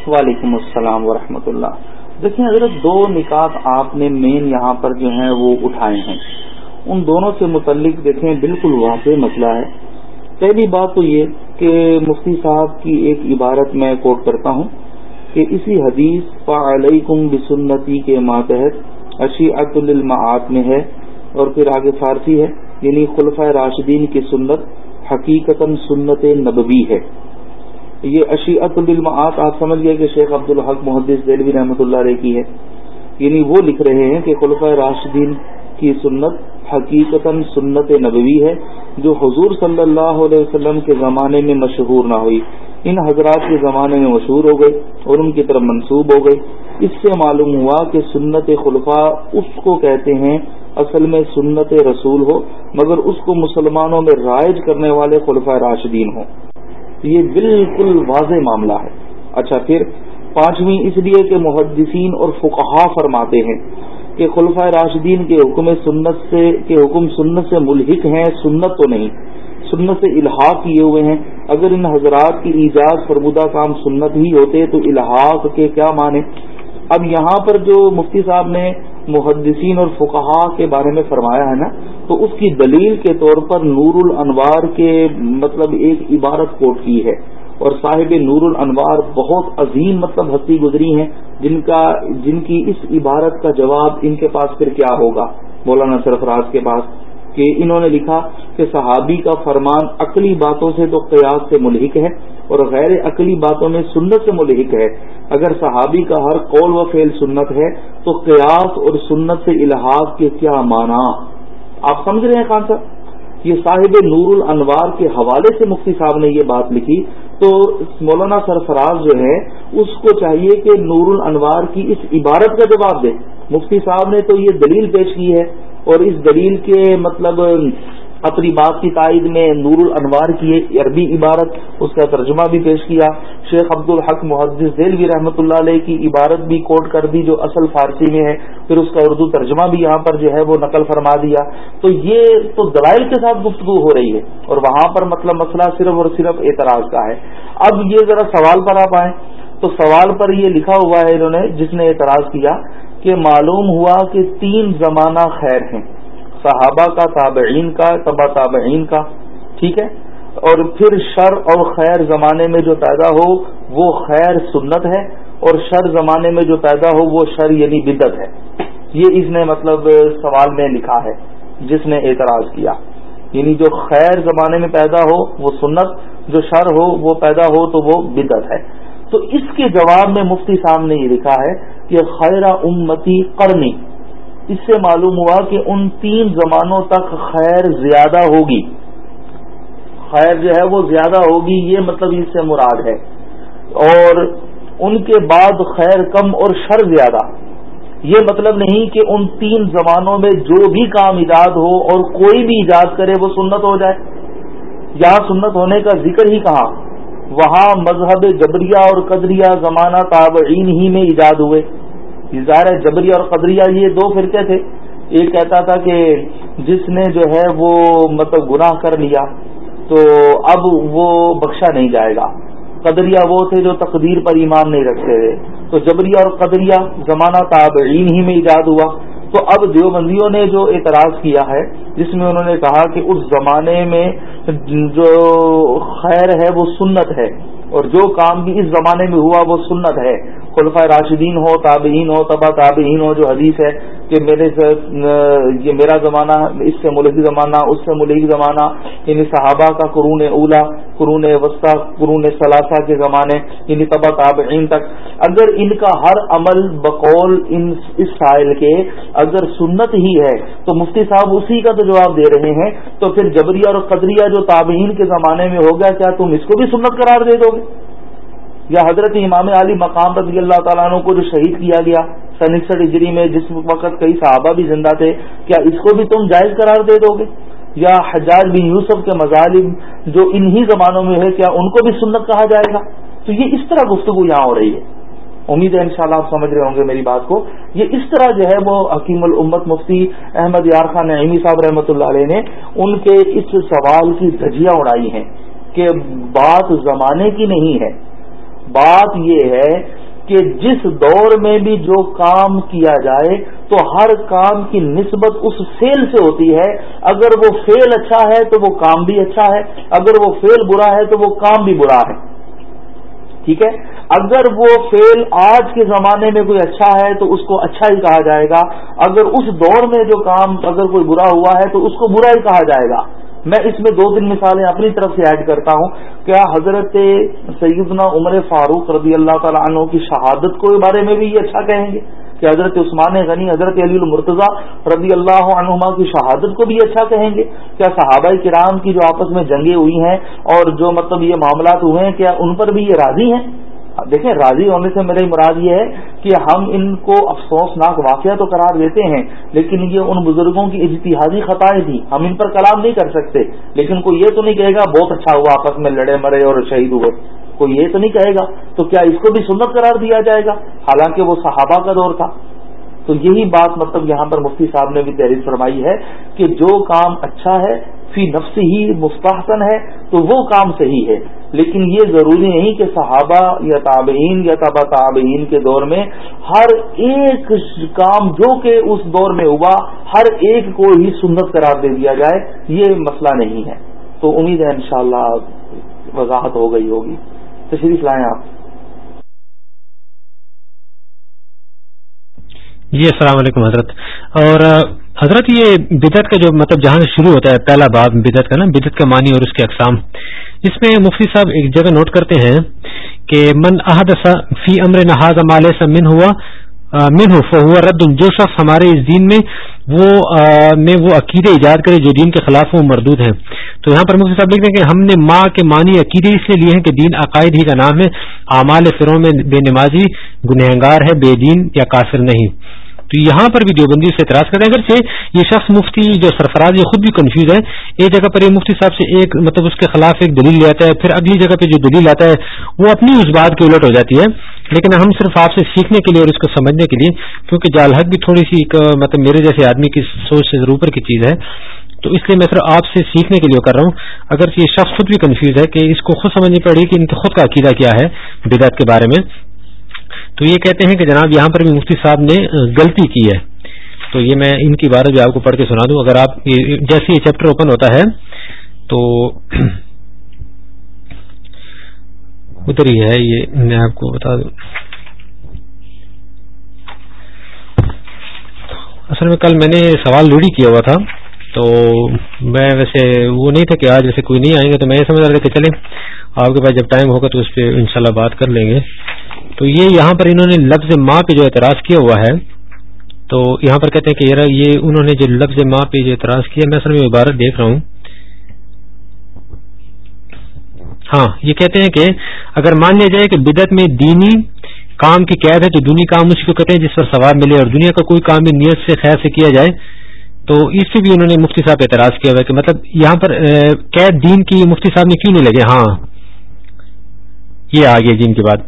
وعلیکم السلام ورحمۃ اللہ۔ دیکھیں حضرت، دو نکات آپ نے مین یہاں پر جو ہیں وہ اٹھائے ہیں۔ ان دونوں سے متعلق دیکھیں بالکل واضح مسئلہ ہے۔ پہلی بات تو یہ کہ مفتی صاحب کی ایک عبارت میں کوٹ کرتا ہوں۔ کہ اسی حدیث علیکم بسنتی کے ماتحت اشیعت المعات میں ہے اور پھر آگے فارسی ہے یعنی خلفۂ راشدین کی سنت حقیقت سنت نبوی ہے۔ یہ اشیعت المعات آپ سمجھ گئے کہ شیخ عبد الحق محدث دلوی رحمۃ اللہ علیہ کی ہے۔ یعنی وہ لکھ رہے ہیں کہ خلفۂ راشدین کی سنت حقیقت سنت نبوی ہے، جو حضور صلی اللہ علیہ وسلم کے زمانے میں مشہور نہ ہوئی۔ ان حضرات کے زمانے میں مشہور ہو گئی اور ان کی طرف منسوب ہو گئی اس سے معلوم ہوا کہ سنت خلفاء اس کو کہتے ہیں اصل میں سنت رسول ہو، مگر اس کو مسلمانوں میں رائج کرنے والے خلفۂ راشدین ہوں۔ یہ بالکل واضح معاملہ ہے۔ اچھا پھر پانچویں اس لیے کہ محدثین اور فقہا فرماتے ہیں۔ کہ خلفۂ راشدین کے حکم سنت سے کے حکم سنت سے ملحق ہیں، سنت تو نہیں۔ سنت سے الحاق کیے ہوئے ہیں۔ اگر ان حضرات کی ایجاد فرمودہ کام سنت ہی ہوتے تو الحاق کے کیا معنی؟ اب یہاں پر جو مفتی صاحب نے محدثین اور فقہا کے بارے میں فرمایا ہے نا، تو اس کی دلیل کے طور پر نور الانوار کے مطلب ایک عبارت کوٹ کی ہے۔ اور صاحب نور الانوار بہت عظیم مطلب ہستی گزری ہیں، جن کا جن کی اس عبارت کا جواب ان کے پاس پھر کیا ہوگا؟ مولانا سرفراز کے پاس، کہ انہوں نے لکھا کہ صحابی کا فرمان عقلی باتوں سے تو قیاس سے ملحق ہے اور غیر عقلی باتوں میں سنت سے ملحق ہے۔ اگر صحابی کا ہر قول و فعل سنت ہے، تو قیاس اور سنت سے الحاظ کے کیا معنی؟ آپ سمجھ رہے ہیں خان صاحب؟ یہ صاحب نور الانوار کے حوالے سے مفتی صاحب نے یہ بات لکھی تو مولانا سرفراز جو ہے اس کو چاہیے کہ نور الانوار کی اس عبارت کا جواب دے۔ مفتی صاحب نے تو یہ دلیل پیش کی ہے اور اس دلیل کے مطلب اپنی بات کی تائید میں نور الانوار کی ایک عربی عبارت، اس کا ترجمہ بھی پیش کیا۔ شیخ عبد الحق محدث ذیل رحمۃ اللہ علیہ کی عبارت بھی کوٹ کر دی جو اصل فارسی میں ہے۔ پھر اس کا اردو ترجمہ بھی یہاں پر جو ہے وہ نقل فرما دیا۔ تو یہ تو دلائل کے ساتھ گفتگو ہو رہی ہے اور وہاں پر مطلب مسئلہ صرف اور صرف اعتراض کا ہے۔ اب یہ ذرا سوال پر آپ آئیں۔ تو سوال پر یہ لکھا ہوا ہے انہوں نے، جس نے اعتراض کیا کہ معلوم ہوا کہ تین زمانہ خیر ہیں۔ صحابہ کا، تابعین کا تبا تابعین کا، ٹھیک ہے؟ اور پھر شر اور خیر زمانے میں جو پیدا ہو، وہ خیر سنت ہے، اور شر زمانے میں جو پیدا ہو، وہ شر یعنی بدت ہے۔ یہ اس نے مطلب سوال میں لکھا ہے، جس نے اعتراض کیا۔ یعنی جو خیر زمانے میں پیدا ہو، وہ سنت، جو شر ہو، وہ پیدا ہو تو وہ بدت ہے۔ تو اس کے جواب میں مفتی صاحب نے یہ لکھا ہے کہ خیر امتی کرنی اس سے معلوم ہوا کہ ان تین زمانوں تک خیر زیادہ ہوگی۔ خیر جو ہے وہ زیادہ ہوگی، یہ مطلب اس سے مراد ہے۔ اور ان کے بعد خیر کم اور شر زیادہ۔ یہ مطلب نہیں کہ ان تین زمانوں میں جو بھی کام ایجاد ہو اور کوئی بھی ایجاد کرے وہ سنت ہو جائے۔ یہاں سنت ہونے کا ذکر ہی کہاں؟ وہاں مذہب جبریہ اور قدریہ زمانہ تابعین ہی میں ایجاد ہوئے۔ ظاہر جبری اور قدریہ یہ دو فرقے تھے۔ ایک کہتا تھا کہ جس نے جو ہے وہ مطلب گناہ کر لیا، تو اب وہ بخشا نہیں جائے گا۔ قدریہ وہ تھے جو تقدیر پر ایمان نہیں رکھتے تھے۔ تو جبریہ اور قدریہ زمانہ تابعین ہی میں ایجاد ہوا۔ تو اب دیوبندیوں نے جو اعتراض کیا ہے، جس میں انہوں نے کہا کہ اس زمانے میں جو خیر ہے وہ سنت ہے، اور جو کام بھی اس زمانے میں ہوا وہ سنت ہے۔ خلفۂ راشدین ہو، تابعین ہو، تبا تابعین ہو، جو حدیث ہے کہ میرے یہ میرا زمانہ، اس سے ملکی زمانہ، اس سے ملکی زمانہ یعنی صحابہ کا قرون اولا، قرون وسطی، قرون ثلاثہ کے زمانے یعنی تبا تابعین تک۔ اگر ان کا ہر عمل بقول ان، اس سائل کے اگر سنت ہی ہے، تو مفتی صاحب اسی کا تو جواب دے رہے ہیں۔ تو پھر جبریہ اور قدریہ جو تابعین کے زمانے میں ہو گیا، کیا تم اس کو بھی سنت قرار دے دو گے؟ یا حضرت امام علی مقام رضی اللہ تعالیٰ عنہ کو جو شہید کیا گیا، سن اکسٹھ اجری میں جس وقت کئی صحابہ بھی زندہ تھے، کیا اس کو بھی تم جائز قرار دے دو گے؟ یا حجاج بن یوسف کے مظالم جو انہی زمانوں میں ہے کیا ان کو بھی سنت کہا جائے گا؟ تو یہ اس طرح گفتگو یہاں ہو رہی ہے۔ امید ہے انشاءاللہ آپ سمجھ رہے ہوں گے میری بات کو۔ یہ اس طرح جو ہے وہ حکیم الامت مفتی احمد یار خان نعیمی صاحب رحمۃ اللہ علیہ نے ان کے اس سوال کی دھجیاں اڑائی ہیں کہ بات زمانے کی نہیں ہے۔ بات یہ ہے کہ جس دور میں بھی جو کام کیا جائے تو ہر کام کی نسبت اس فیل سے ہوتی ہے۔ اگر وہ فیل اچھا ہے تو وہ کام بھی اچھا ہے، اگر وہ فیل برا ہے تو وہ کام بھی برا ہے۔ ٹھیک ہے؟ اگر وہ فیل آج کے زمانے میں کوئی اچھا ہے تو اس کو اچھا ہی کہا جائے گا۔ اگر اس دور میں جو کام، اگر کوئی برا ہوا ہے تو اس کو برا ہی کہا جائے گا۔ میں اس میں دو تین مثالیں اپنی طرف سے ایڈ کرتا ہوں۔ کیا حضرت سیدنا عمر فاروق رضی اللہ تعالیٰ عنہ کی شہادت کو بارے میں بھی یہ اچھا کہیں گے؟ کہ حضرت عثمان غنی، حضرت علی المرتضی رضی اللہ عنہما کی شہادت کو بھی اچھا کہیں گے؟ کیا صحابہ کرام کی جو آپس میں جنگیں ہوئی ہیں اور جو مطلب یہ معاملات ہوئے ہیں، کیا ان پر بھی یہ راضی ہیں؟ دیکھیں، راضی ہونے سے میری مراد یہ ہے کہ ہم ان کو افسوسناک واقعہ تو قرار دیتے ہیں، لیکن یہ ان بزرگوں کی اجتہادی خطائیں تھیں۔ ہم ان پر کلام نہیں کر سکتے، لیکن کوئی یہ تو نہیں کہے گا، بہت اچھا ہوا، آپس میں لڑے مرے اور شہید ہوئے۔ کوئی یہ تو نہیں کہے گا، تو کیا اس کو بھی سنت قرار دیا جائے گا؟ حالانکہ وہ صحابہ کا دور تھا۔ تو یہی بات مطلب یہاں پر مفتی صاحب نے بھی تحریر فرمائی ہے کہ جو کام اچھا ہے، فی نفس ہی مستحسن ہے، تو وہ کام صحیح ہے۔ لیکن یہ ضروری نہیں کہ صحابہ یا تابعین یا تبا تابعین کے دور میں ہر ایک کام جو کہ اس دور میں ہوا، ہر ایک کو ہی سنت قرار دے دیا جائے، یہ مسئلہ نہیں ہے۔ تو امید ہے انشاءاللہ وضاحت ہو گئی ہوگی۔ تشریف لائیں آپ۔ جی السلام علیکم، حضرت۔ اور حضرت، یہ بدت کا جو مطلب جہاں سے شروع ہوتا ہے، پہلا باب بدت کا نا بدت کا معنی اور اس کے اقسام۔ اس میں مفتی صاحب ایک جگہ نوٹ کرتے ہیں کہ من احد فی امر نہاز مال من ہوا من ہوا رد جو شخص ہمارے اس دین میں وہ میں وہ عقیدے ایجاد کرے جو دین کے خلاف وہ مردود ہیں۔ تو یہاں پر مفتی صاحب لکھتے ہیں کہ ہم نے ماں کے معنی عقیدے اس لیے لیے ہیں کہ دین عقائد ہی کا نام ہے۔ اعمال فروں میں بے نمازی، گنہگار ہے، بے دین یا کافر نہیں۔ تو یہاں پر بھی دیوبندی سے اعتراض کرتے ہیں اگرچہ یہ شخص مفتی جو سرفراز، یہ خود بھی کنفیوز ہے ایک جگہ پر یہ مفتی صاحب سے ایک مطلب اس کے خلاف ایک دلیل لے آتا ہے، پھر اگلی جگہ پہ جو دلیل آتا ہے، وہ اپنی اس بات کی الٹ ہو جاتی ہے۔ لیکن ہم صرف آپ سے سیکھنے کے لیے اور اس کو سمجھنے کے لیے، کیونکہ جال حق بھی تھوڑی سی مطلب میرے جیسے آدمی کی سوچ سے اوپر کی چیز ہے۔ تو اس لیے میں صرف آپ سے سیکھنے کے لیے کر رہا ہوں۔ اگر یہ شخص خود بھی کنفیوز ہے کہ اس کو خود سمجھنی پڑے کہ ان کے خود کا عقیدہ کیا ہے بدعت کے بارے میں۔ تو یہ کہتے ہیں کہ جناب یہاں پر بھی مفتی صاحب نے غلطی کی ہے۔ تو یہ میں ان کی بارے بھی آپ کو پڑھ کے سنا دوں۔ اگر آپ جیسے یہ چیپٹر اوپن ہوتا ہے، تو ادھر ہی ہے، یہ میں آپ کو بتا دوں۔ اصل میں کل میں نے سوال ریڈی کیا ہوا تھا، تو میں ویسے وہ نہیں تھا کہ آج ویسے کوئی نہیں آئیں گے، تو میں یہ سمجھ رہا تھا کہ چلیں، آپ کے پاس جب ٹائم ہوگا تو اس پہ انشاءاللہ بات کر لیں گے۔ تو یہ یہاں پر انہوں نے لفظ ماں پہ جو اعتراض کیا ہوا ہے، تو یہاں پر کہتے ہیں کہ یہ انہوں نے جو لفظ ماں پہ جو اعتراض کیا، میں اصل میں عبارت دیکھ رہا ہوں۔ ہاں یہ کہتے ہیں کہ اگر مان لیا جائے کہ بدت میں دینی کام کی قید ہے تو دینی کام اسی کو کہتے ہیں جس پر ثواب ملے اور دنیا کا کوئی کام بھی نیت سے خیر سے کیا جائے، تو اس سے بھی انہوں نے مفتی صاحب اعتراض کیا ہوا ہے کہ مطلب یہاں پر قید دین کی مفتی صاحب نے کیوں نہیں لگے؟ ہاں یہ آگے جن کے بعد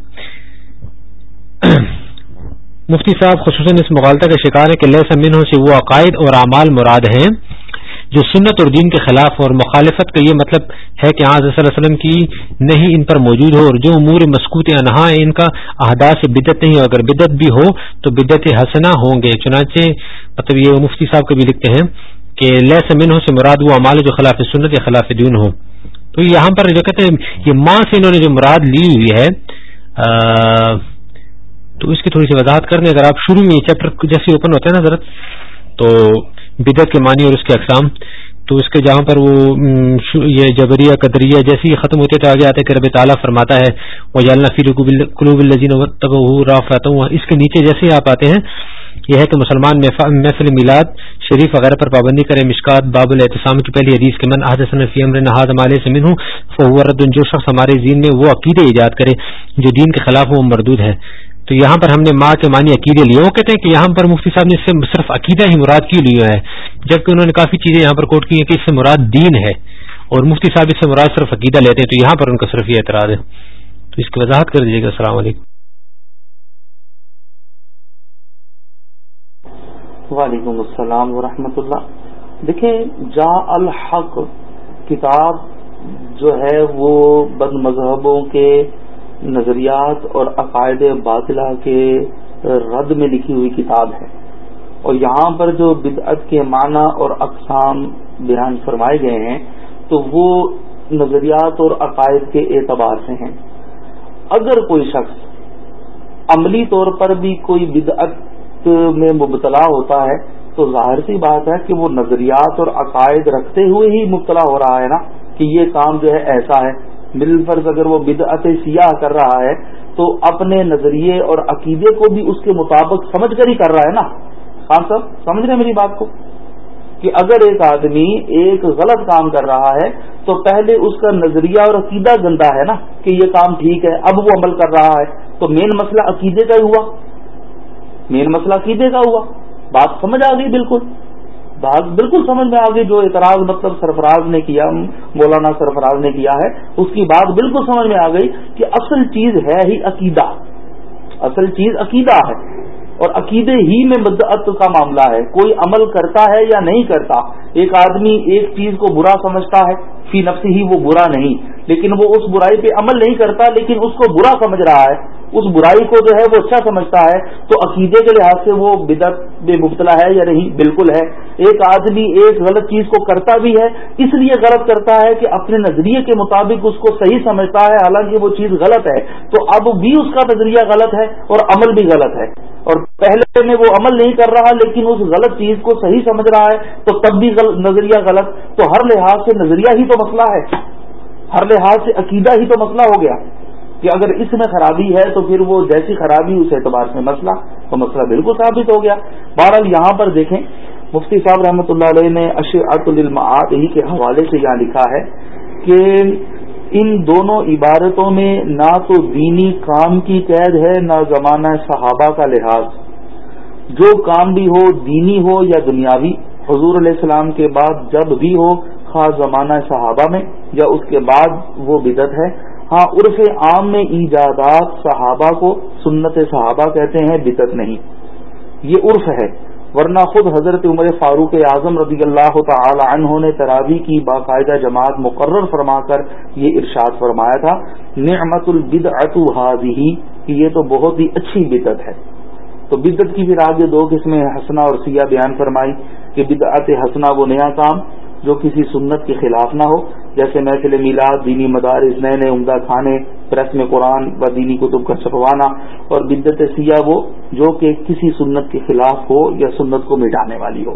مفتی صاحب، خصوصاً اس مغالطہ کا شکار ہے کہ لہ سمن سے وہ عقائد اور اعمال مراد ہیں جو سنت اور دین کے خلاف اور مخالفت کا یہ مطلب ہے کہ آج صلی اللہ علیہ وسلم کی نہیں ان پر موجود ہو اور جو امور مسکوت انہا ہے ان کا احداث بدت نہیں ہو اگر بدت بھی ہو تو بدت حسنا ہوں گے۔ چنانچہ مطلب یہ مفتی صاحب کبھی لکھتے ہیں کہ لہ سمن سے مراد وہ امال جو خلاف سنت یا خلاف دین ہو تو یہاں پر جو کہتے ہیں، یہ ماں سے انہوں نے جو مراد لی ہوئی ہے تو اس کی تھوڑی سی وضاحت کر دیں۔ اگر آپ شروع میں چیپٹر جیسے اوپن ہوتے ہیں نا ضرورت تو بدت کے معنی اور اس کے اقسام۔ تو اس کے جہاں پر وہ یہ جبریہ، قدریہ جیسے ہی ختم ہوتے تو آگے آتے کہ رب تعالیٰ فرماتا ہے وہ جالنا فی قلوب الزین تب رافت اس کے نیچے جیسے آپ آتے ہیں، یہ ہے کہ مسلمان محفل میلاد، شریف وغیرہ پر پابندی کرے مشکات، باب الحتسام کی پہلی حدیث کے من احد فی امر نہاد مالے سے من ہوں فورد جو شخص ہمارے دین میں وہ عقیدے ایجاد کرے، جو دین کے خلاف وہ مردود ہے۔ تو یہاں پر ہم نے ماں کے معنی عقیدے لیے۔ وہ کہتے ہیں کہ یہاں پر مفتی صاحب نے اس سے صرف عقیدہ ہی مراد کیوں لیا ہے جبکہ انہوں نے کافی چیزیں یہاں پر کوٹ کی ہیں کہ اس سے مراد دین ہے اور مفتی صاحب اس سے مراد صرف عقیدہ لیتے ہیں، تو یہاں پر ان کا صرف یہ اعتراض ہے۔ تو اس کی وضاحت کر دیجیے گا۔ السلام علیکم۔ وعلیکم السلام ورحمۃ اللہ۔ دیکھیں جا الحق، کتاب جو ہے وہ بد مذہبوں کے نظریات اور عقائد باطلہ کے رد میں لکھی ہوئی کتاب ہے۔ اور یہاں پر جو بدعت کے معنی اور اقسام بیان فرمائے گئے ہیں، تو وہ نظریات اور عقائد کے اعتبار سے ہیں۔ اگر کوئی شخص عملی طور پر بھی کوئی بدعت میں مبتلا ہوتا ہے، تو ظاہر سی بات ہے کہ وہ نظریات اور عقائد رکھتے ہوئے ہی مبتلا ہو رہا ہے نا، کہ یہ کام جو ہے ایسا ہے۔ مل فرض اگر وہ بدعت سیاح کر رہا ہے، تو اپنے نظریے اور عقیدے کو بھی اس کے مطابق سمجھ کر ہی کر رہا ہے نا؟ خان صاحب، سمجھ رہے ہیں میری بات کو؟ کہ اگر ایک آدمی ایک غلط کام کر رہا ہے، تو پہلے اس کا نظریہ اور عقیدہ گندا ہے نا؟ کہ یہ کام ٹھیک ہے، اب وہ عمل کر رہا ہے۔ تو مین مسئلہ عقیدے کا ہی ہوا۔ مین مسئلہ عقیدے کا ہوا۔ بات سمجھ آ گئی بالکل۔ بات بالکل سمجھ میں آ گئی، جو اعتراض مطلب سرفراز نے کیا، مولانا سرفراز نے کیا ہے، اس کی بات بالکل سمجھ میں آ گئی کہ اصل چیز ہے ہی عقیدہ۔ اصل چیز عقیدہ ہے۔ اور عقیدے ہی میں بدعت کا معاملہ ہے۔ کوئی عمل کرتا ہے یا نہیں کرتا، ایک آدمی ایک چیز کو برا سمجھتا ہے فی نفس ہی وہ برا نہیں۔ لیکن وہ اس برائی پہ عمل نہیں کرتا، لیکن اس کو برا سمجھ رہا ہے۔ اس برائی کو جو ہے وہ اچھا سمجھتا ہے۔ تو عقیدے کے لحاظ سے وہ بدت بے مبتلا ہے یا نہیں؟ بالکل ہے۔ ایک آدمی ایک غلط چیز کو کرتا بھی ہے، اس لیے غلط کرتا ہے کہ اپنے نظریے کے مطابق اس کو صحیح سمجھتا ہے، حالانکہ وہ چیز غلط ہے۔ تو اب بھی اس کا نظریہ غلط ہے اور عمل بھی غلط ہے۔ اور پہلے میں وہ عمل نہیں کر رہا، لیکن اس غلط چیز کو صحیح سمجھ رہا ہے، تو تب بھی نظریہ غلط۔ تو ہر لحاظ سے نظریہ ہی تو مسئلہ ہے۔ ہر لحاظ سے عقیدہ ہی تو مسئلہ ہو گیا کہ اگر اس میں خرابی ہے تو پھر وہ جیسی خرابی اس اعتبار سے مسئلہ، تو مسئلہ بالکل ثابت ہو گیا۔ بہرحال یہاں پر دیکھیں، مفتی صاحب رحمۃ اللہ علیہ نے اشعت المعاد ہی کے حوالے سے یہاں لکھا ہے کہ ان دونوں عبارتوں میں نہ تو دینی کام کی قید ہے، نہ زمانہ صحابہ کا لحاظ۔ جو کام بھی ہو دینی ہو یا دنیاوی، حضور علیہ السلام کے بعد جب بھی ہو خاص زمانہ صحابہ میں یا اس کے بعد وہ بدت ہے۔ ہاں عرف عام میں ایجادات صحابہ کو سنت صحابہ کہتے ہیں بدت نہیں۔ یہ عرف ہے۔ ورنہ خود حضرت عمر فاروق اعظم رضی اللہ تعالی عنہ نے تراوی کی باقاعدہ جماعت مقرر فرما کر یہ ارشاد فرمایا تھا، نعمت البد حاضی کہ یہ تو بہت ہی اچھی بدت ہے۔ تو بدت کی پھر آگے دو قسمیں ہسنا اور سیاہ بیان فرمائی کہ بدعت ہسنا وہ نیا کام جو کسی سنت کے خلاف نہ ہو۔ جیسے محفل میلاد دینی مدارس، نئے نئے عمدہ کھانے، پریس میں قرآن و دینی کتب کا چھپوانا اور بدت سیاہ وہ جو کہ کسی سنت کے خلاف ہو یا سنت کو مٹانے والی ہو۔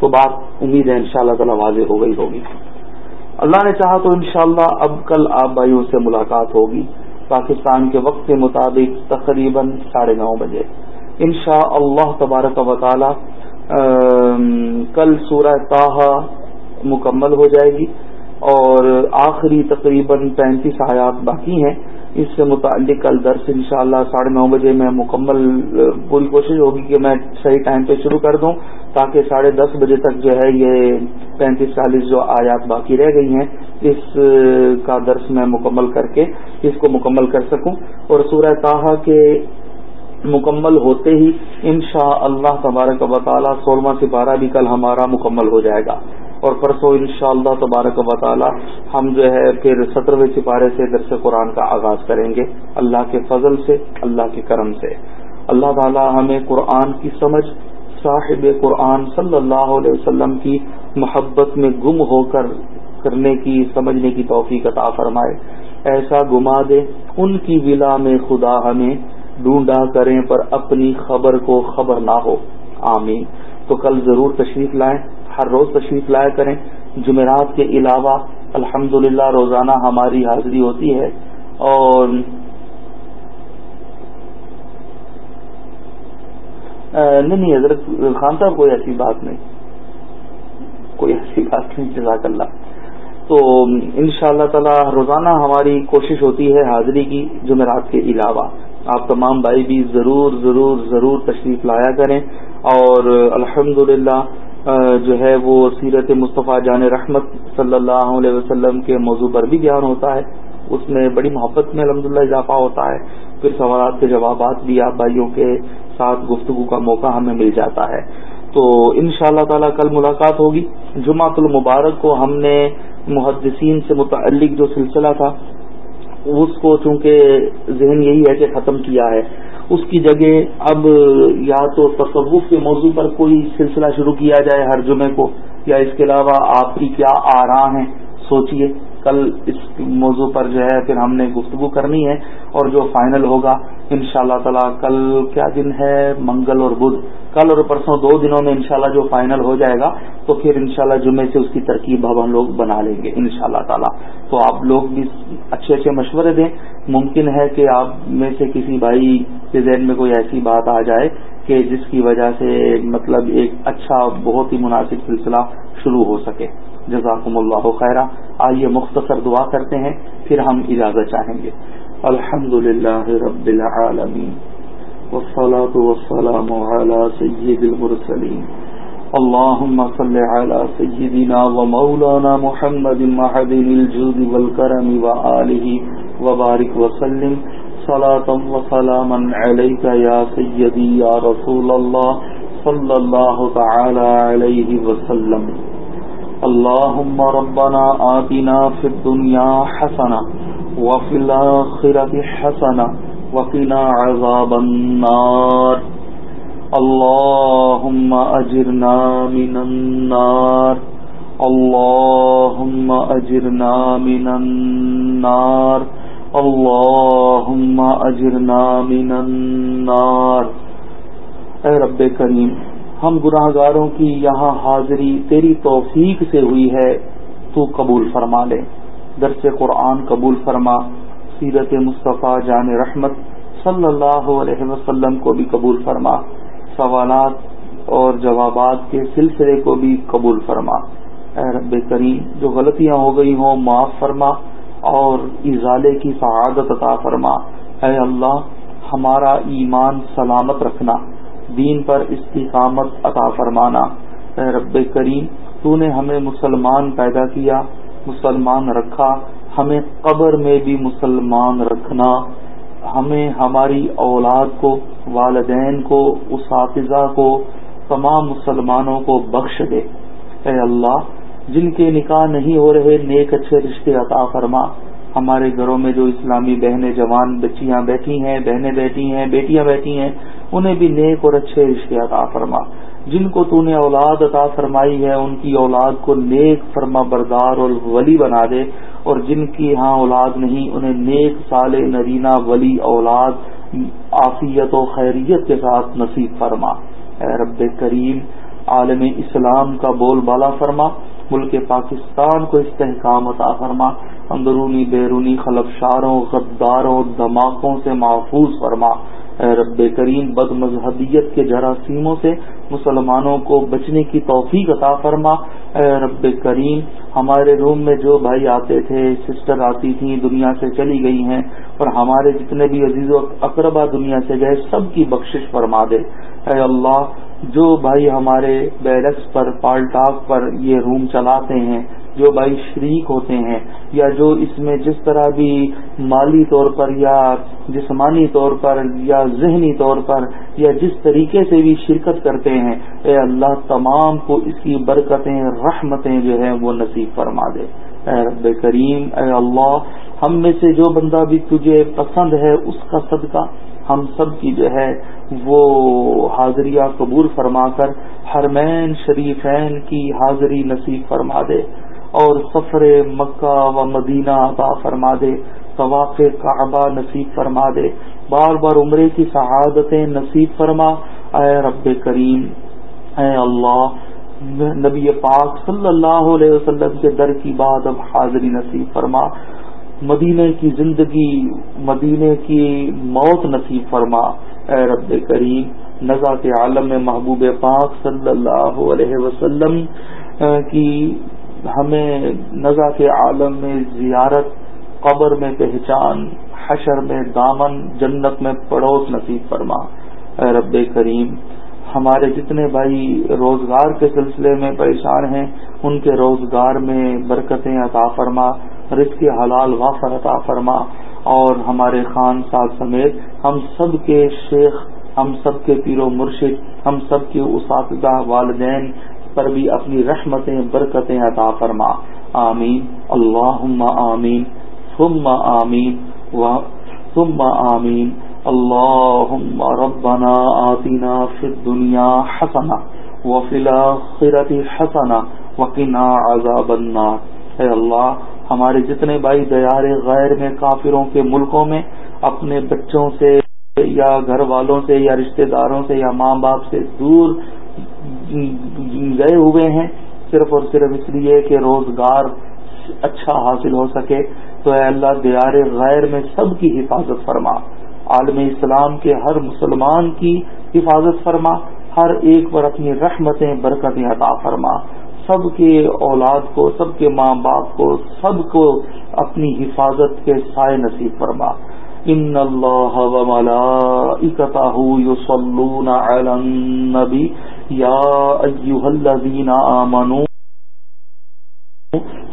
تو بات امید ہے انشاءاللہ تعالی واضح ہو گئی ہوگی۔ اللہ نے چاہا تو انشاءاللہ اب کل آپ بھائیوں سے ملاقات ہوگی۔ پاکستان کے وقت کے مطابق تقریباً ساڑھے نو بجے۔ انشاء اللہ تبارک و تعالی کل سورہ تاہا مکمل ہو جائے گی اور آخری تقریباً پینتیس آیات باقی ہیں۔ اس سے متعلق کل درس ان شاء اللہ ساڑھے نو بجے میں مکمل پوری کوشش ہوگی کہ میں صحیح ٹائم پہ شروع کر دوں تاکہ ساڑھے دس بجے تک جو ہے یہ پینتیس چالیس جو آیات باقی رہ گئی ہیں، اس کا درس میں مکمل کر کے اس کو مکمل کر سکوں۔ اور سورہ تاہا کے مکمل ہوتے ہی انشاء اللہ تبارک و تعالیٰ سولہواں سپارہ بھی کل ہمارا مکمل ہو جائے گا۔ اور پرسوں ان شاء اللہ تبارک و تعالی ہم جو ہے پھر سترویں سپارے سے درس قرآن کا آغاز کریں گے اللہ کے فضل سے، اللہ کے کرم سے۔ اللہ تعالی ہمیں قرآن کی سمجھ، صاحب قرآن صلی اللہ علیہ وسلم کی محبت میں گم ہو کر کرنے کی، سمجھنے کی توفیق عطا فرمائے۔ ایسا گما دے ان کی ولا میں خدا ہمیں ڈھونڈا کریں پر اپنی خبر کو خبر نہ ہو۔ آمین۔ تو کل ضرور تشریف لائیں۔ ہر روز تشریف لایا کریں۔ جمعرات کے علاوہ الحمد روزانہ ہماری حاضری ہوتی ہے۔ اور نہیں نہیں، حضرت خان صاحب، کوئی ایسی بات نہیں۔ کوئی ایسی بات نہیں، جزاک اللہ۔ تو ان شاء اللہ تعالی روزانہ ہماری کوشش ہوتی ہے حاضری کی جمعرات کے علاوہ۔ آپ تمام بھائی بھی ضرور ضرور ضرور تشریف لایا کریں۔ اور الحمد جو ہے وہ سیرت مصطفیٰ جان رحمت صلی اللہ علیہ وسلم کے موضوع پر بھی بیان ہوتا ہے۔ اس میں بڑی محبت میں الحمد اضافہ ہوتا ہے۔ پھر سوالات کے جوابات بھی آپ بھائیوں کے ساتھ گفتگو کا موقع ہمیں مل جاتا ہے۔ تو ان شاء اللہ تعالی کل ملاقات ہوگی۔ جمعۃ المبارک کو ہم نے محدثین سے متعلق جو سلسلہ تھا، اس کو چونکہ ذہن یہی ہے کہ ختم کیا ہے۔ اس کی جگہ اب یا تو تصوف کے موضوع پر کوئی سلسلہ شروع کیا جائے ہر جمعے کو، یا اس کے علاوہ آپ کی کیا آ رہا ہیں سوچئے۔ کل اس موضوع پر جو ہے پھر ہم نے گفتگو کرنی ہے اور جو فائنل ہوگا ان شاء اللہ تعالی کل کیا دن ہے؟ منگل اور بدھ۔ کل اور پرسوں دو دنوں میں انشاءاللہ جو فائنل ہو جائے گا، تو پھر انشاءاللہ جمعے سے اس کی ترکیب اب ہم لوگ بنا لیں گے ان شاء اللہ تعالیٰ۔ تو آپ لوگ بھی اچھے اچھے مشورے دیں۔ ممکن ہے کہ آپ میں سے کسی بھائی کے ذہن میں کوئی ایسی بات آ جائے کہ جس کی وجہ سے مطلب ایک اچھا بہت ہی مناسب سلسلہ شروع ہو سکے۔ جزاکم اللہ خیرہ آئیے مختصر دعا کرتے ہیں، پھر ہم اجازت چاہیں گے۔ الحمد للہ رب العالمین، والصلاة والسلام على سيد المرسلين اللهم صل على سيدنا ومولانا محمد معدن الجود والكرم وآله وبارك وسلم صلاة وسلاما عليك يا سيدي يا رسول الله صلى الله تعالى عليه وسلم۔ اللهم ربنا آتنا في الدنيا حسنة وفي الآخرة حسنة وقنا عذاب النار. اللهم أجرنا من النار. اللهم أجرنا من النار. اللهم أجرنا من النار. اے رب کریم ہم گناہ گاروں کی یہاں حاضری تیری توفیق سے ہوئی ہے، تو قبول فرما لے۔ درس قرآن قبول فرما۔ سیرت مصطفیٰ جان رحمت صلی اللہ علیہ وسلم کو بھی قبول فرما۔ سوالات اور جوابات کے سلسلے کو بھی قبول فرما۔ اے رب کریم، جو غلطیاں ہو گئی ہوں، معاف فرما اور ازالے کی سعادت عطا فرما۔ اے اللہ، ہمارا ایمان سلامت رکھنا۔ دین پر استقامت عطا فرمانا۔ اے رب کریم، تو نے ہمیں مسلمان پیدا کیا، مسلمان رکھا، ہمیں قبر میں بھی مسلمان رکھنا۔ ہمیں ہماری اولاد کو، والدین کو، اساتذہ کو، تمام مسلمانوں کو بخش دے۔ اے اللہ، جن کے نکاح نہیں ہو رہے، نیک اچھے رشتے عطا فرما۔ ہمارے گھروں میں جو اسلامی بہنیں، جوان بچیاں بیٹھی ہیں، بہنیں بیٹھی ہیں، بیٹیاں بیٹھی ہیں، انہیں بھی نیک اور اچھے رشتے عطا فرما۔ جن کو تو نے اولاد عطا فرمائی ہے، ان کی اولاد کو نیک فرما بردار اور ولی بنا دے۔ اور جن کی ہاں اولاد نہیں، انہیں نیک سال نرینہ، ولی اولاد آفیت و خیریت کے ساتھ نصیب فرما۔ اے رب کریم، عالم اسلام کا بول بالا فرما۔ ملک پاکستان کو استحکام عطا فرما، اندرونی، بیرونی خلفشاروں، غداروں، دھماکوں سے محفوظ فرما۔ اے رب کریم بد مذہبیت کے جراثیموں سے مسلمانوں کو بچنے کی توفیق عطا فرما۔ اے رب کریم، ہمارے روم میں جو بھائی آتے تھے، سسٹر آتی تھیں، دنیا سے چلی گئی ہیں، اور ہمارے جتنے بھی عزیز و اقربا دنیا سے گئے، سب کی بخشش فرما دے۔ اے اللہ جو بھائی ہمارے بیرکس پر پالٹاک پر یہ روم چلاتے ہیں، جو بھائی شریک ہوتے ہیں، یا جو اس میں جس طرح بھی مالی طور پر یا جسمانی طور پر یا ذہنی طور پر یا جس طریقے سے بھی شرکت کرتے ہیں، اے اللہ تمام کو اس کی برکتیں، رحمتیں جو ہیں وہ نصیب فرما دے۔ اے رب کریم، اے اللہ، ہم میں سے جو بندہ بھی تجھے پسند ہے، اس کا صدقہ ہم سب کی جو ہے وہ حاضریہ قبول فرما کر ہرمین شریفین کی حاضری نصیب فرما دے اور سفر مکہ و مدینہ عطا فرما دے، طواف کعبہ نصیب فرما دے۔ بار بار عمرے کی سعادتیں نصیب فرما۔ اے رب کریم، اے اللہ، نبی پاک صلی اللہ علیہ وسلم کے در کی بات اب حاضری نصیب فرما۔ مدینے کی زندگی مدینے کی موت نصیب فرما۔ اے رب کریم نزا کے عالم میں محبوب پاک صلی اللہ علیہ وسلم کی ہمیں نزا کے عالم میں زیارت، قبر میں پہچان، حشر میں دامن، جنت میں پڑوس نصیب فرما۔ اے رب کریم، ہمارے جتنے بھائی روزگار کے سلسلے میں پریشان ہیں، ان کے روزگار میں برکتیں عطا فرما۔ رزق حلال وافر عطا فرما اور ہمارے خان صاحب سمیت ہم سب کے شیخ، ہم سب کے پیر و مرشد، ہم سب کے اساتذہ والدین پر بھی اپنی رحمتیں، برکتیں عطا فرما۔ آمین۔ اللہ آمین۔ ثم آمین۔ ثم آمین۔ اللهم ربنا آتنا في الدنيا حسنة وفي الآخرة حسنة وقنا عذاب النار۔ اے اللہ ہمارے جتنے بھائی دیار غیر میں کافروں کے ملکوں میں اپنے بچوں سے یا گھر والوں سے یا رشتہ داروں سے یا ماں باپ سے دور گئے ہوئے ہیں، صرف اور صرف اس لیے کہ روزگار اچھا حاصل ہو سکے۔ تو اے اللہ دیار غیر میں سب کی حفاظت فرما۔ عالم اسلام کے ہر مسلمان کی حفاظت فرما۔ ہر ایک پر اپنی رحمتیں، برکتیں عطا فرما۔ سب کے اولاد کو، سب کے ماں باپ کو، سب کو اپنی حفاظت کے سائے نصیب فرما۔ ان اللہ و ملائکتہ یصلون علی النبی۔ یا ایہا الذین آمنوا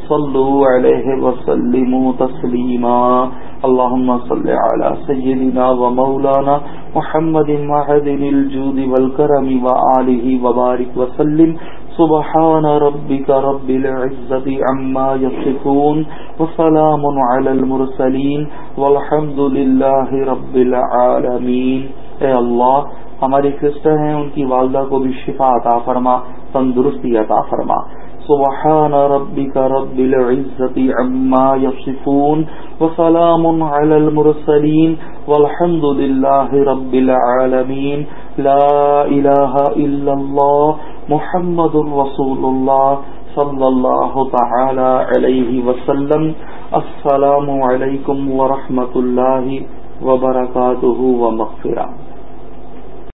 صلو علیہ وسلموا تسلیما۔ اللهم صل على سيدنا ومولانا محمد معدن الجود والكرم وآله وبارك وسلم سبحان ربك رب العزة عما يصفون وسلام على المرسلين والحمد لله رب العالمين اے اللہ، ہماری سسٹر ہیں، ان کی والدہ کو بھی شفا عطا فرما، تندرستی عطا فرما۔ سبحان ربك رب العزة عما يصفون وسلام على المرسلين والحمد لله رب العالمين۔ لا إله إلا الله محمد الرسول اللہ صلی اللہ تعالی علیہ وسلم۔ السلام علیکم ورحمة الله وبركاته ومغفرة